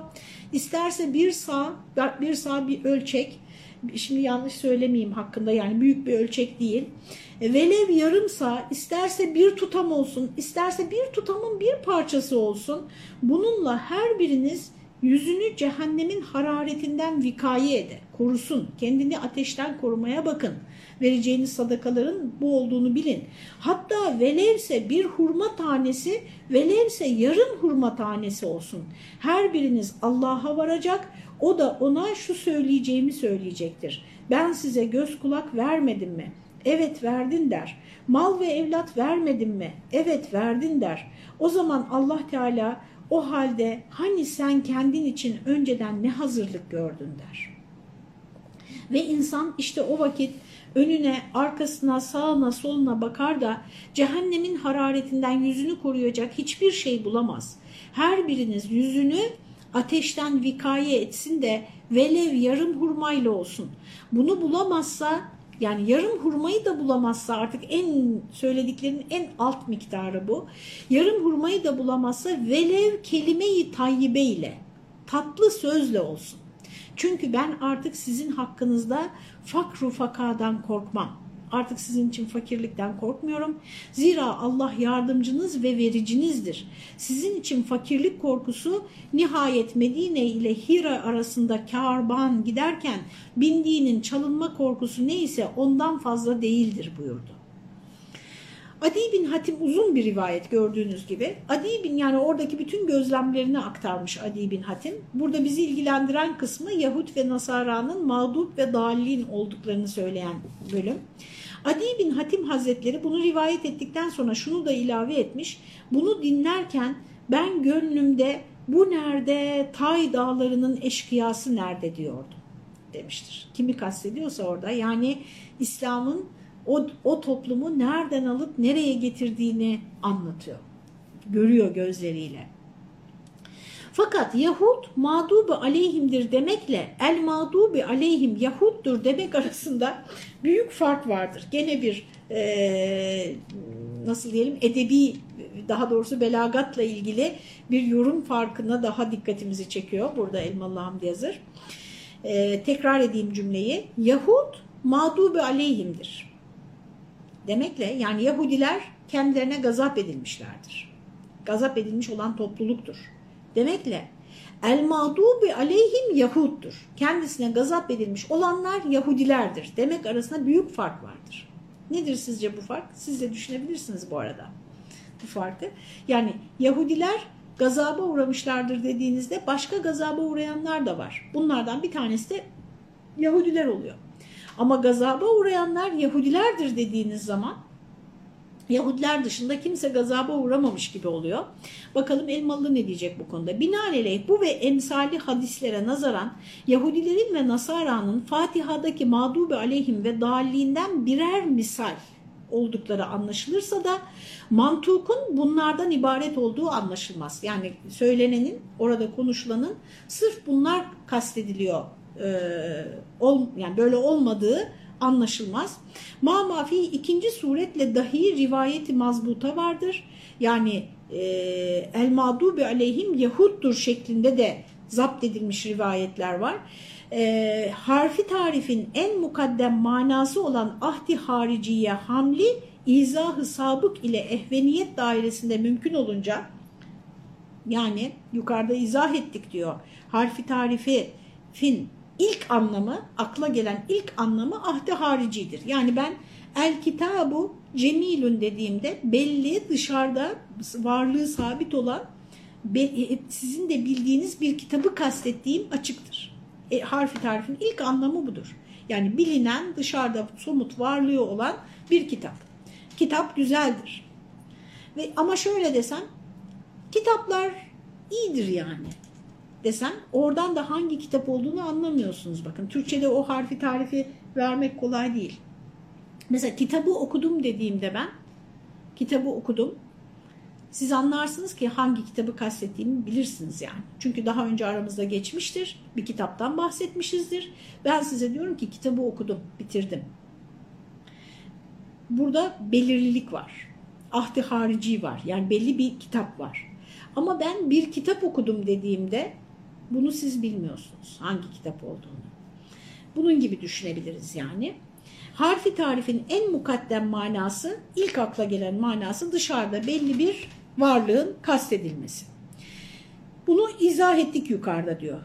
İsterse bir sağ, bir sağ bir ölçek, şimdi yanlış söylemeyeyim hakkında yani büyük bir ölçek değil. E, velev yarım sağ, isterse bir tutam olsun, isterse bir tutamın bir parçası olsun. Bununla her biriniz yüzünü cehennemin hararetinden vikaye ede, korusun. Kendini ateşten korumaya bakın. Vereceğiniz sadakaların bu olduğunu bilin. Hatta velevse bir hurma tanesi, velevse yarım hurma tanesi olsun. Her biriniz Allah'a varacak, o da ona şu söyleyeceğimi söyleyecektir. Ben size göz kulak vermedim mi? Evet verdin der. Mal ve evlat vermedim mi? Evet verdin der. O zaman Allah Teala o halde hani sen kendin için önceden ne hazırlık gördün der. Ve insan işte o vakit önüne, arkasına, sağına, soluna bakar da cehennemin hararetinden yüzünü koruyacak hiçbir şey bulamaz. Her biriniz yüzünü ateşten vikaye etsin de velev yarım hurmayla olsun. Bunu bulamazsa yani yarım hurmayı da bulamazsa artık en söylediklerinin en alt miktarı bu. Yarım hurmayı da bulamazsa velev kelimeyi tayyibe ile tatlı sözle olsun. Çünkü ben artık sizin hakkınızda fakru fakadan korkmam. Artık sizin için fakirlikten korkmuyorum. Zira Allah yardımcınız ve vericinizdir. Sizin için fakirlik korkusu nihayet Medine ile Hira arasında karban giderken bindiğinin çalınma korkusu neyse ondan fazla değildir buyurdu. Adi bin Hatim uzun bir rivayet gördüğünüz gibi. Adi bin yani oradaki bütün gözlemlerini aktarmış Adi bin Hatim. Burada bizi ilgilendiren kısmı Yahut ve Nasara'nın mağdup ve dalin olduklarını söyleyen bölüm. Adi bin Hatim Hazretleri bunu rivayet ettikten sonra şunu da ilave etmiş. Bunu dinlerken ben gönlümde bu nerede, Tay dağlarının eşkıyası nerede diyordu demiştir. Kimi kastediyorsa orada yani İslam'ın o, o toplumu nereden alıp nereye getirdiğini anlatıyor. Görüyor gözleriyle. Fakat Yahud mağdubu aleyhimdir demekle el mağdubi aleyhim Yahuddur demek arasında büyük fark vardır. Gene bir e, nasıl diyelim edebi daha doğrusu belagatla ilgili bir yorum farkına daha dikkatimizi çekiyor. Burada Elmalı Hamdi yazır. E, tekrar edeyim cümleyi. Yahud mağdubi aleyhimdir. Demekle yani Yahudiler kendilerine gazap edilmişlerdir. Gazap edilmiş olan topluluktur. Demekle el mağdubi aleyhim Yahud'dur. Kendisine gazap edilmiş olanlar Yahudilerdir. Demek arasında büyük fark vardır. Nedir sizce bu fark? Siz de düşünebilirsiniz bu arada bu farkı. Yani Yahudiler gazaba uğramışlardır dediğinizde başka gazaba uğrayanlar da var. Bunlardan bir tanesi de Yahudiler oluyor. Ama gazaba uğrayanlar Yahudilerdir dediğiniz zaman Yahudiler dışında kimse gazaba uğramamış gibi oluyor. Bakalım Elmalı ne diyecek bu konuda? Binaenaleyh bu ve emsali hadislere nazaran Yahudilerin ve Nasara'nın Fatiha'daki mağdubi aleyhim ve dalliğinden birer misal oldukları anlaşılırsa da mantukun bunlardan ibaret olduğu anlaşılmaz. Yani söylenenin, orada konuşulanın sırf bunlar kastediliyor. Ee, ol, yani böyle olmadığı anlaşılmaz. Ma mafi ikinci suretle dahi rivayeti mazbuta vardır. Yani e, el mağdubi aleyhim Yahuddur şeklinde de zapt edilmiş rivayetler var. E, harfi tarifin en mukaddem manası olan ahdi hariciye hamli izahı sabık ile ehveniyet dairesinde mümkün olunca yani yukarıda izah ettik diyor. Harfi tarifi fin ilk anlamı, akla gelen ilk anlamı ahdi haricidir. Yani ben el kitabu cemilun dediğimde belli dışarıda varlığı sabit olan e, sizin de bildiğiniz bir kitabı kastettiğim açıktır. E, harfi tarifin ilk anlamı budur. Yani bilinen dışarıda somut varlığı olan bir kitap. Kitap güzeldir. Ve ama şöyle desem kitaplar iyidir yani desem oradan da hangi kitap olduğunu anlamıyorsunuz. Bakın Türkçe'de o harfi tarifi vermek kolay değil. Mesela kitabı okudum dediğimde ben kitabı okudum. Siz anlarsınız ki hangi kitabı kastettiğimi bilirsiniz yani. Çünkü daha önce aramızda geçmiştir. Bir kitaptan bahsetmişizdir. Ben size diyorum ki kitabı okudum, bitirdim. Burada belirlilik var. Ahdi harici var. Yani belli bir kitap var. Ama ben bir kitap okudum dediğimde bunu siz bilmiyorsunuz hangi kitap olduğunu. Bunun gibi düşünebiliriz yani. Harfi tarifin en mukaddem manası, ilk akla gelen manası dışarıda belli bir varlığın kastedilmesi. Bunu izah ettik yukarıda diyor.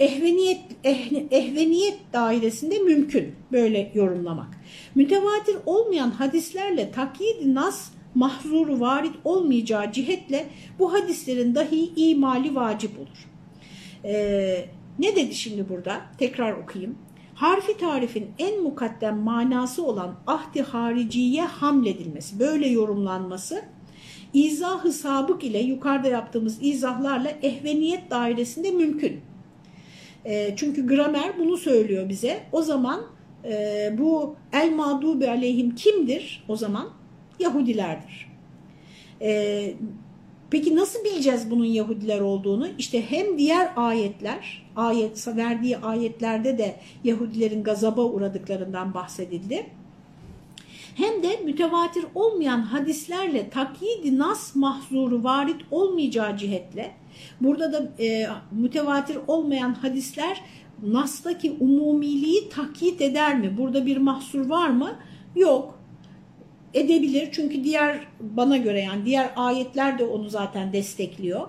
Ehveniyet, eh, ehveniyet dairesinde mümkün böyle yorumlamak. Mütevatir olmayan hadislerle takyid nas mahzuru varit olmayacağı cihetle bu hadislerin dahi imali vacip olur. Ee, ne dedi şimdi burada? Tekrar okuyayım. Harfi tarifin en mukaddem manası olan ahdi hariciye hamledilmesi, böyle yorumlanması izahı sabık ile yukarıda yaptığımız izahlarla ehveniyet dairesinde mümkün. E, çünkü gramer bunu söylüyor bize. O zaman e, bu el mağdubi aleyhim kimdir o zaman? Yahudilerdir. E, peki nasıl bileceğiz bunun Yahudiler olduğunu? İşte hem diğer ayetler, ayet verdiği ayetlerde de Yahudilerin gazaba uğradıklarından bahsedildi hem de mütevatir olmayan hadislerle takyidi nas mahzuru varit olmayacağı cihetle burada da e, mütevatir olmayan hadisler nastaki umumiliği takyit eder mi? Burada bir mahsur var mı? Yok. Edebilir çünkü diğer bana göre yani diğer ayetler de onu zaten destekliyor.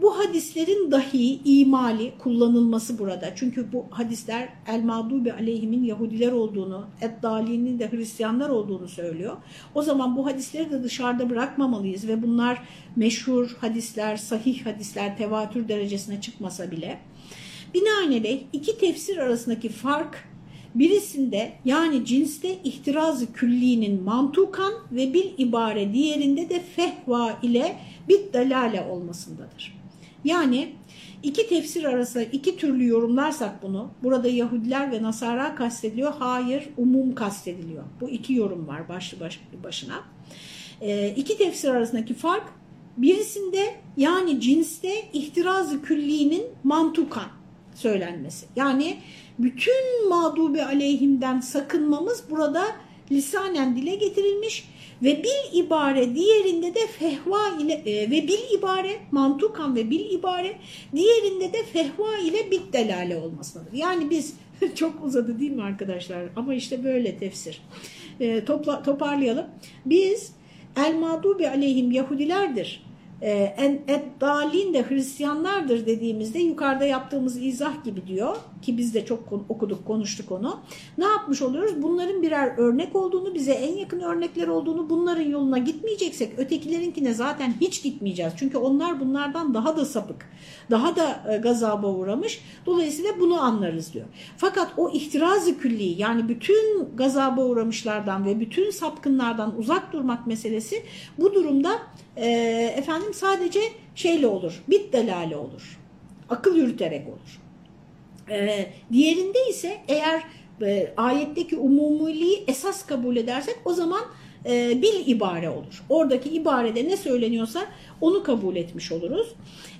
Bu hadislerin dahi imali kullanılması burada. Çünkü bu hadisler El Mağdubi Aleyhim'in Yahudiler olduğunu, Eddali'nin de Hristiyanlar olduğunu söylüyor. O zaman bu hadisleri de dışarıda bırakmamalıyız ve bunlar meşhur hadisler, sahih hadisler tevatür derecesine çıkmasa bile. Binaenaleyh iki tefsir arasındaki fark birisinde yani cinste ihtirazı küllinin mantukan ve bil ibare diğerinde de fehva ile bit dalale olmasındadır. Yani iki tefsir arasında iki türlü yorumlarsak bunu, burada Yahudiler ve Nasara kastediliyor, hayır umum kastediliyor. Bu iki yorum var başlı baş, başına. E, iki tefsir arasındaki fark, birisinde yani cinste ihtirazı külliğinin mantukan söylenmesi. Yani bütün mağdubi aleyhimden sakınmamız burada lisanen dile getirilmiş ve bil ibare diğerinde de fehva ile e, ve bil ibare mantukan ve bil ibare diğerinde de fehva ile bit delale olmasıdır. Yani biz çok uzadı değil mi arkadaşlar? Ama işte böyle tefsir. E, topla, toparlayalım. Biz el mağdubi aleyhim Yahudilerdir en eddalin de Hristiyanlardır dediğimizde yukarıda yaptığımız izah gibi diyor ki biz de çok okuduk konuştuk onu. Ne yapmış oluyoruz? Bunların birer örnek olduğunu bize en yakın örnekler olduğunu bunların yoluna gitmeyeceksek ötekilerinkine zaten hiç gitmeyeceğiz. Çünkü onlar bunlardan daha da sapık daha da e, gazaba uğramış. Dolayısıyla bunu anlarız diyor. Fakat o ihtirazı külli yani bütün gazaba uğramışlardan ve bütün sapkınlardan uzak durmak meselesi bu durumda e, efendim sadece şeyle olur, bit delale olur. Akıl yürüterek olur. E, diğerinde ise eğer e, ayetteki umumiliği esas kabul edersek o zaman e, bil ibare olur. Oradaki ibarede ne söyleniyorsa onu kabul etmiş oluruz.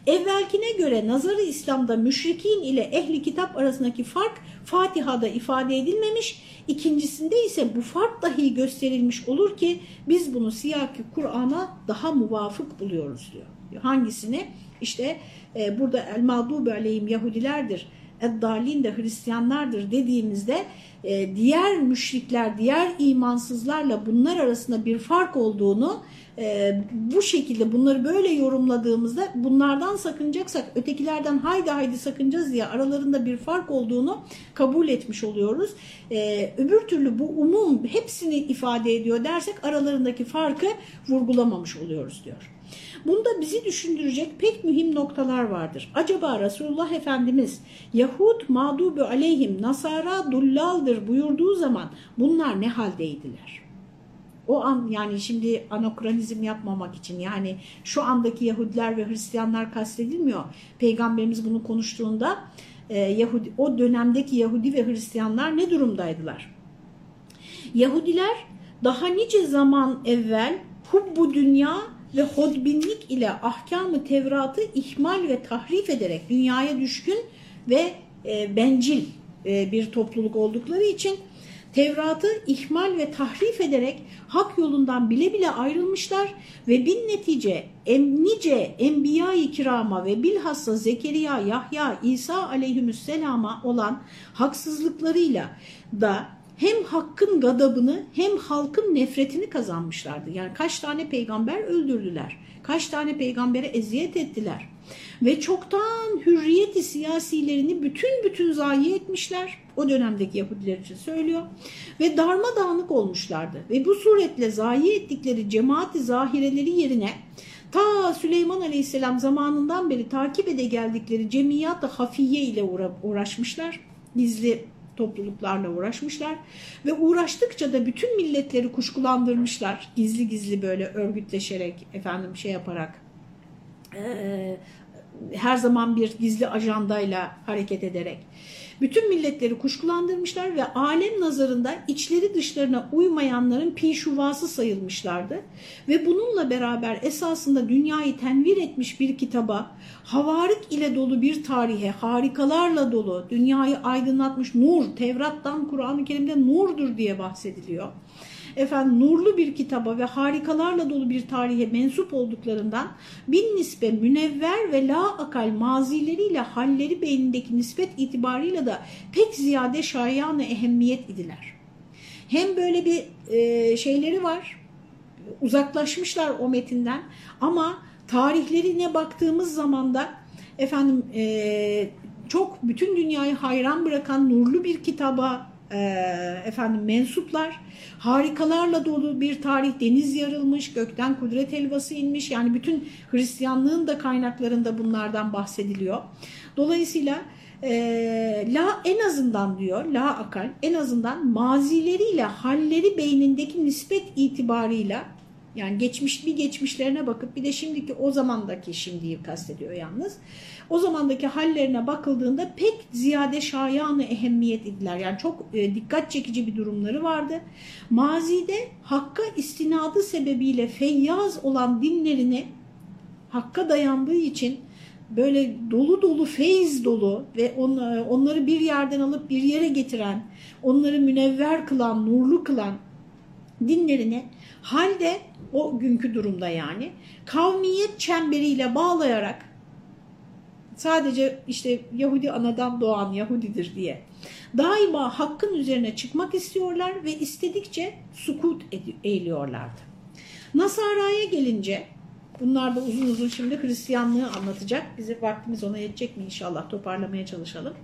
Evvelkine göre nazarı İslam'da müşrikin ile ehli kitap arasındaki fark Fatiha'da ifade edilmemiş. İkincisinde ise bu fark dahi gösterilmiş olur ki biz bunu siyaki Kur'an'a daha muvafık buluyoruz diyor. Hangisini? İşte e, burada el mağdubi aleyhim Yahudilerdir eddalin de Hristiyanlardır dediğimizde e, diğer müşrikler, diğer imansızlarla bunlar arasında bir fark olduğunu e, bu şekilde bunları böyle yorumladığımızda bunlardan sakınacaksak ötekilerden haydi haydi sakınacağız diye aralarında bir fark olduğunu kabul etmiş oluyoruz. E, öbür türlü bu umum hepsini ifade ediyor dersek aralarındaki farkı vurgulamamış oluyoruz diyor. Bunda bizi düşündürecek pek mühim noktalar vardır. Acaba Resulullah Efendimiz Yahud mağdubu aleyhim Nasara dullaldır buyurduğu zaman bunlar ne haldeydiler? O an yani şimdi anakronizm yapmamak için yani şu andaki Yahudiler ve Hristiyanlar kastedilmiyor. Peygamberimiz bunu konuştuğunda e, Yahudi, o dönemdeki Yahudi ve Hristiyanlar ne durumdaydılar? Yahudiler daha nice zaman evvel hubbu dünya ve hodbinlik ile ahkamı Tevrat'ı ihmal ve tahrif ederek dünyaya düşkün ve e, bencil e, bir topluluk oldukları için Tevrat'ı ihmal ve tahrif ederek hak yolundan bile bile ayrılmışlar ve bin netice em, nice enbiya-i kirama ve bilhassa Zekeriya, Yahya, İsa aleyhisselama olan haksızlıklarıyla da hem hakkın gadabını hem halkın nefretini kazanmışlardı. Yani kaç tane peygamber öldürdüler, kaç tane peygambere eziyet ettiler ve çoktan hürriyeti siyasilerini bütün bütün zayi etmişler. O dönemdeki Yahudiler için söylüyor. Ve darmadağınık olmuşlardı. Ve bu suretle zayi ettikleri cemaati zahireleri yerine ta Süleyman Aleyhisselam zamanından beri takip ede geldikleri cemiyat-ı hafiye ile uğraşmışlar. Gizli topluluklarla uğraşmışlar ve uğraştıkça da bütün milletleri kuşkulandırmışlar. Gizli gizli böyle örgütleşerek efendim şey yaparak e, her zaman bir gizli ajandayla hareket ederek bütün milletleri kuşkulandırmışlar ve alem nazarında içleri dışlarına uymayanların pişuvası sayılmışlardı. Ve bununla beraber esasında dünyayı tenvir etmiş bir kitaba, havarik ile dolu bir tarihe, harikalarla dolu, dünyayı aydınlatmış nur, Tevrat'tan Kur'an-ı Kerim'de nurdur diye bahsediliyor efendim nurlu bir kitaba ve harikalarla dolu bir tarihe mensup olduklarından bin nispe münevver ve la akal mazileriyle halleri beynindeki nispet itibarıyla da pek ziyade şayanı ehemmiyet idiler. Hem böyle bir e, şeyleri var, uzaklaşmışlar o metinden ama tarihlerine baktığımız zaman da efendim e, çok bütün dünyayı hayran bırakan nurlu bir kitaba e, efendim mensuplar. Harikalarla dolu bir tarih deniz yarılmış, gökten kudret helvası inmiş. Yani bütün Hristiyanlığın da kaynaklarında bunlardan bahsediliyor. Dolayısıyla e, la en azından diyor, la akal en azından mazileriyle halleri beynindeki nispet itibarıyla yani geçmiş bir geçmişlerine bakıp bir de şimdiki o zamandaki şimdiyi kastediyor yalnız. O zamandaki hallerine bakıldığında pek ziyade şayanı ehemmiyet idiler. Yani çok e, dikkat çekici bir durumları vardı. Mazide Hakk'a istinadı sebebiyle feyyaz olan dinlerini Hakk'a dayandığı için böyle dolu dolu feyz dolu ve e, onları bir yerden alıp bir yere getiren, onları münevver kılan, nurlu kılan dinlerini halde o günkü durumda yani kavmiyet çemberiyle bağlayarak sadece işte Yahudi anadan doğan Yahudidir diye daima hakkın üzerine çıkmak istiyorlar ve istedikçe sukut eğiliyorlardı. Nasara'ya gelince bunlar da uzun uzun şimdi Hristiyanlığı anlatacak. Bize vaktimiz ona yetecek mi inşallah toparlamaya çalışalım.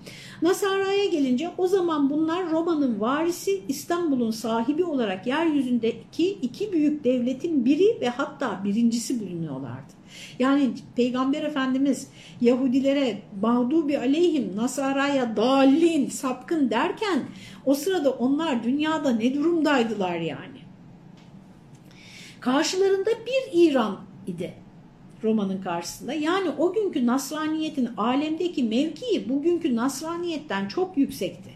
Nasara'ya gelince o zaman bunlar Roma'nın varisi İstanbul'un sahibi olarak yeryüzündeki iki büyük devletin biri ve hatta birincisi bulunuyorlardı. Yani Peygamber Efendimiz Yahudilere mağdubi aleyhim Nasara'ya dalin sapkın derken o sırada onlar dünyada ne durumdaydılar yani. Karşılarında bir İran idi Roma'nın karşısında. Yani o günkü Nasraniyetin alemdeki mevkii bugünkü Nasraniyetten çok yüksekti.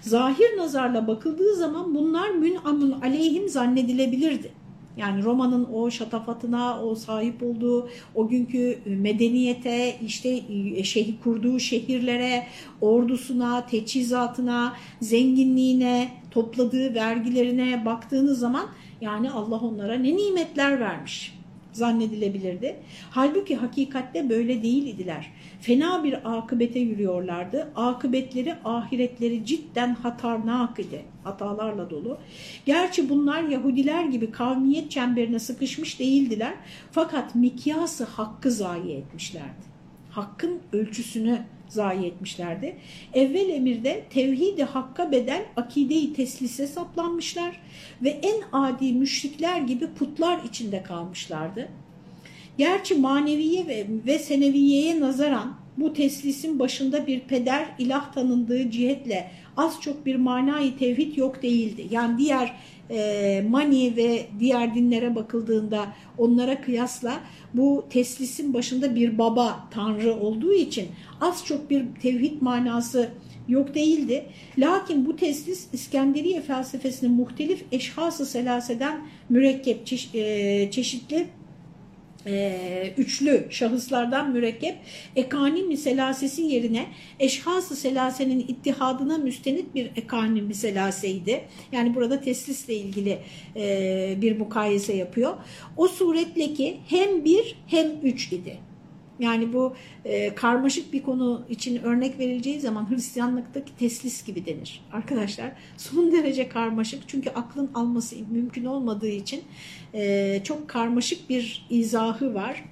Zahir nazarla bakıldığı zaman bunlar mün'amun aleyhim zannedilebilirdi. Yani Roma'nın o şatafatına, o sahip olduğu o günkü medeniyete, işte şehir kurduğu şehirlere, ordusuna, teçhizatına, zenginliğine, topladığı vergilerine baktığınız zaman yani Allah onlara ne nimetler vermiş. Zannedilebilirdi. Halbuki hakikatte böyle değil idiler. Fena bir akıbete yürüyorlardı. Akıbetleri, ahiretleri cidden hatarnak idi. Hatalarla dolu. Gerçi bunlar Yahudiler gibi kavmiyet çemberine sıkışmış değildiler. Fakat mikyası hakkı zayi etmişlerdi. Hakkın ölçüsünü zayi etmişlerdi. Evvel emirde tevhidi hakka bedel akideyi teslise saplanmışlar ve en adi müşrikler gibi putlar içinde kalmışlardı. Gerçi maneviye ve, ve seneviyeye nazaran bu teslisin başında bir peder ilah tanındığı cihetle az çok bir manayı tevhid yok değildi. Yani diğer e, Mani ve diğer dinlere bakıldığında onlara kıyasla bu teslisin başında bir baba tanrı olduğu için az çok bir tevhid manası yok değildi. Lakin bu teslis İskenderiye felsefesinin muhtelif eşhası selaseden mürekkep e, çeşitli e, üçlü şahıslardan mürekkep ekani selasesi yerine eşhas-ı selasenin ittihadına müstenit bir ekani selaseydi. Yani burada teslisle ilgili e, bir mukayese yapıyor. O suretle ki hem bir hem üç idi. Yani bu e, karmaşık bir konu için örnek verileceği zaman Hristiyanlıktaki teslis gibi denir. Arkadaşlar son derece karmaşık çünkü aklın alması mümkün olmadığı için e, çok karmaşık bir izahı var.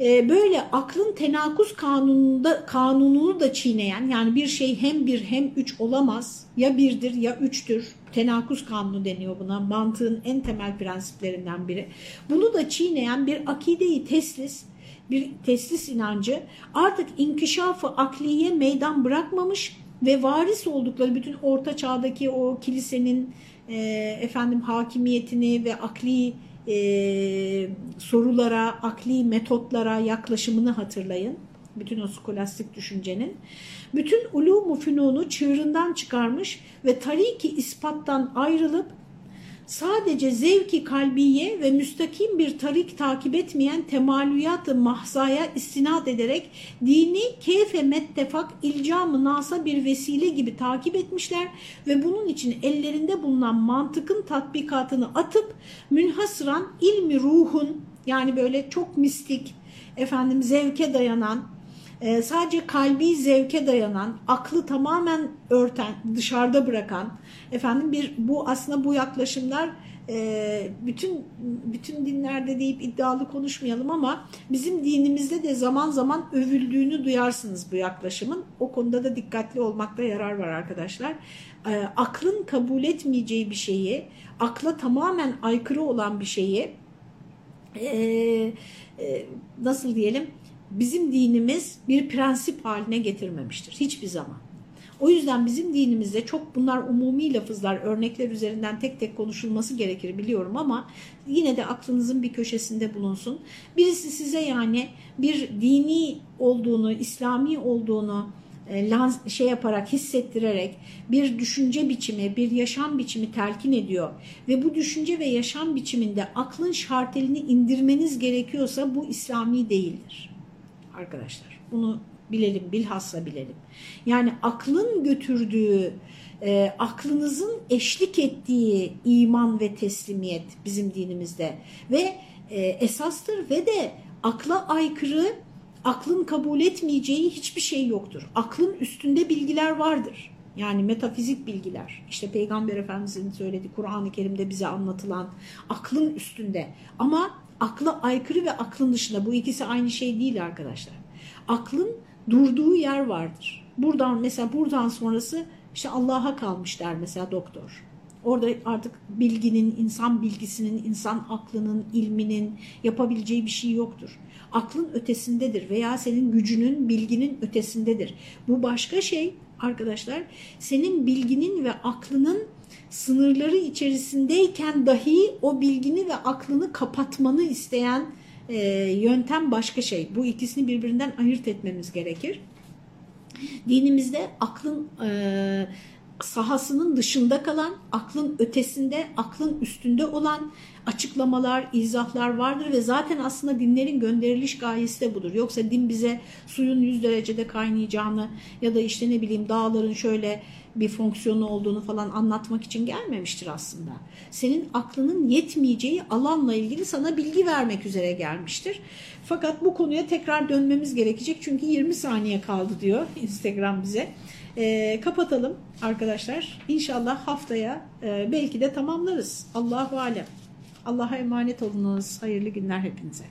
E, böyle aklın tenakuz kanununda kanununu da çiğneyen yani bir şey hem bir hem üç olamaz ya birdir ya üçtür tenakuz kanunu deniyor buna mantığın en temel prensiplerinden biri. Bunu da çiğneyen bir akideyi teslis bir teslis inancı artık inkişafı akliye meydan bırakmamış ve varis oldukları bütün orta çağdaki o kilisenin e, efendim hakimiyetini ve akli e, sorulara, akli metotlara yaklaşımını hatırlayın. Bütün o skolastik düşüncenin. Bütün ulumu fünunu çığırından çıkarmış ve tariki ispattan ayrılıp sadece zevki kalbiye ve müstakim bir tarik takip etmeyen temalüyat-ı mahzaya istinad ederek dini keyfe mettefak ilcam nasa bir vesile gibi takip etmişler ve bunun için ellerinde bulunan mantıkın tatbikatını atıp münhasıran ilmi ruhun yani böyle çok mistik efendim zevke dayanan e, sadece kalbi zevke dayanan, aklı tamamen örten, dışarıda bırakan, efendim bir bu aslında bu yaklaşımlar e, bütün bütün dinlerde deyip iddialı konuşmayalım ama bizim dinimizde de zaman zaman övüldüğünü duyarsınız bu yaklaşımın. O konuda da dikkatli olmakta yarar var arkadaşlar. E, aklın kabul etmeyeceği bir şeyi, akla tamamen aykırı olan bir şeyi e, e, nasıl diyelim bizim dinimiz bir prensip haline getirmemiştir hiçbir zaman. O yüzden bizim dinimizde çok bunlar umumi lafızlar, örnekler üzerinden tek tek konuşulması gerekir biliyorum ama yine de aklınızın bir köşesinde bulunsun. Birisi size yani bir dini olduğunu, İslami olduğunu e, şey yaparak, hissettirerek bir düşünce biçimi, bir yaşam biçimi telkin ediyor ve bu düşünce ve yaşam biçiminde aklın şartelini indirmeniz gerekiyorsa bu İslami değildir arkadaşlar. Bunu bilelim, bilhassa bilelim. Yani aklın götürdüğü, e, aklınızın eşlik ettiği iman ve teslimiyet bizim dinimizde ve e, esastır ve de akla aykırı, aklın kabul etmeyeceği hiçbir şey yoktur. Aklın üstünde bilgiler vardır. Yani metafizik bilgiler, işte Peygamber Efendimiz'in söylediği Kur'an-ı Kerim'de bize anlatılan aklın üstünde. Ama akla aykırı ve aklın dışında bu ikisi aynı şey değil arkadaşlar. Aklın durduğu yer vardır. Buradan mesela buradan sonrası işte Allah'a kalmış der mesela doktor. Orada artık bilginin, insan bilgisinin, insan aklının, ilminin yapabileceği bir şey yoktur. Aklın ötesindedir veya senin gücünün, bilginin ötesindedir. Bu başka şey arkadaşlar. Senin bilginin ve aklının sınırları içerisindeyken dahi o bilgini ve aklını kapatmanı isteyen e, yöntem başka şey. Bu ikisini birbirinden ayırt etmemiz gerekir. Dinimizde aklın e, sahasının dışında kalan, aklın ötesinde, aklın üstünde olan açıklamalar, izahlar vardır ve zaten aslında dinlerin gönderiliş gayesi de budur. Yoksa din bize suyun 100 derecede kaynayacağını ya da işte ne bileyim dağların şöyle bir fonksiyonu olduğunu falan anlatmak için gelmemiştir aslında. Senin aklının yetmeyeceği alanla ilgili sana bilgi vermek üzere gelmiştir. Fakat bu konuya tekrar dönmemiz gerekecek çünkü 20 saniye kaldı diyor Instagram bize. E, kapatalım arkadaşlar. İnşallah haftaya e, belki de tamamlarız. Allahu alem. Allah'a emanet olunuz. Hayırlı günler hepinize.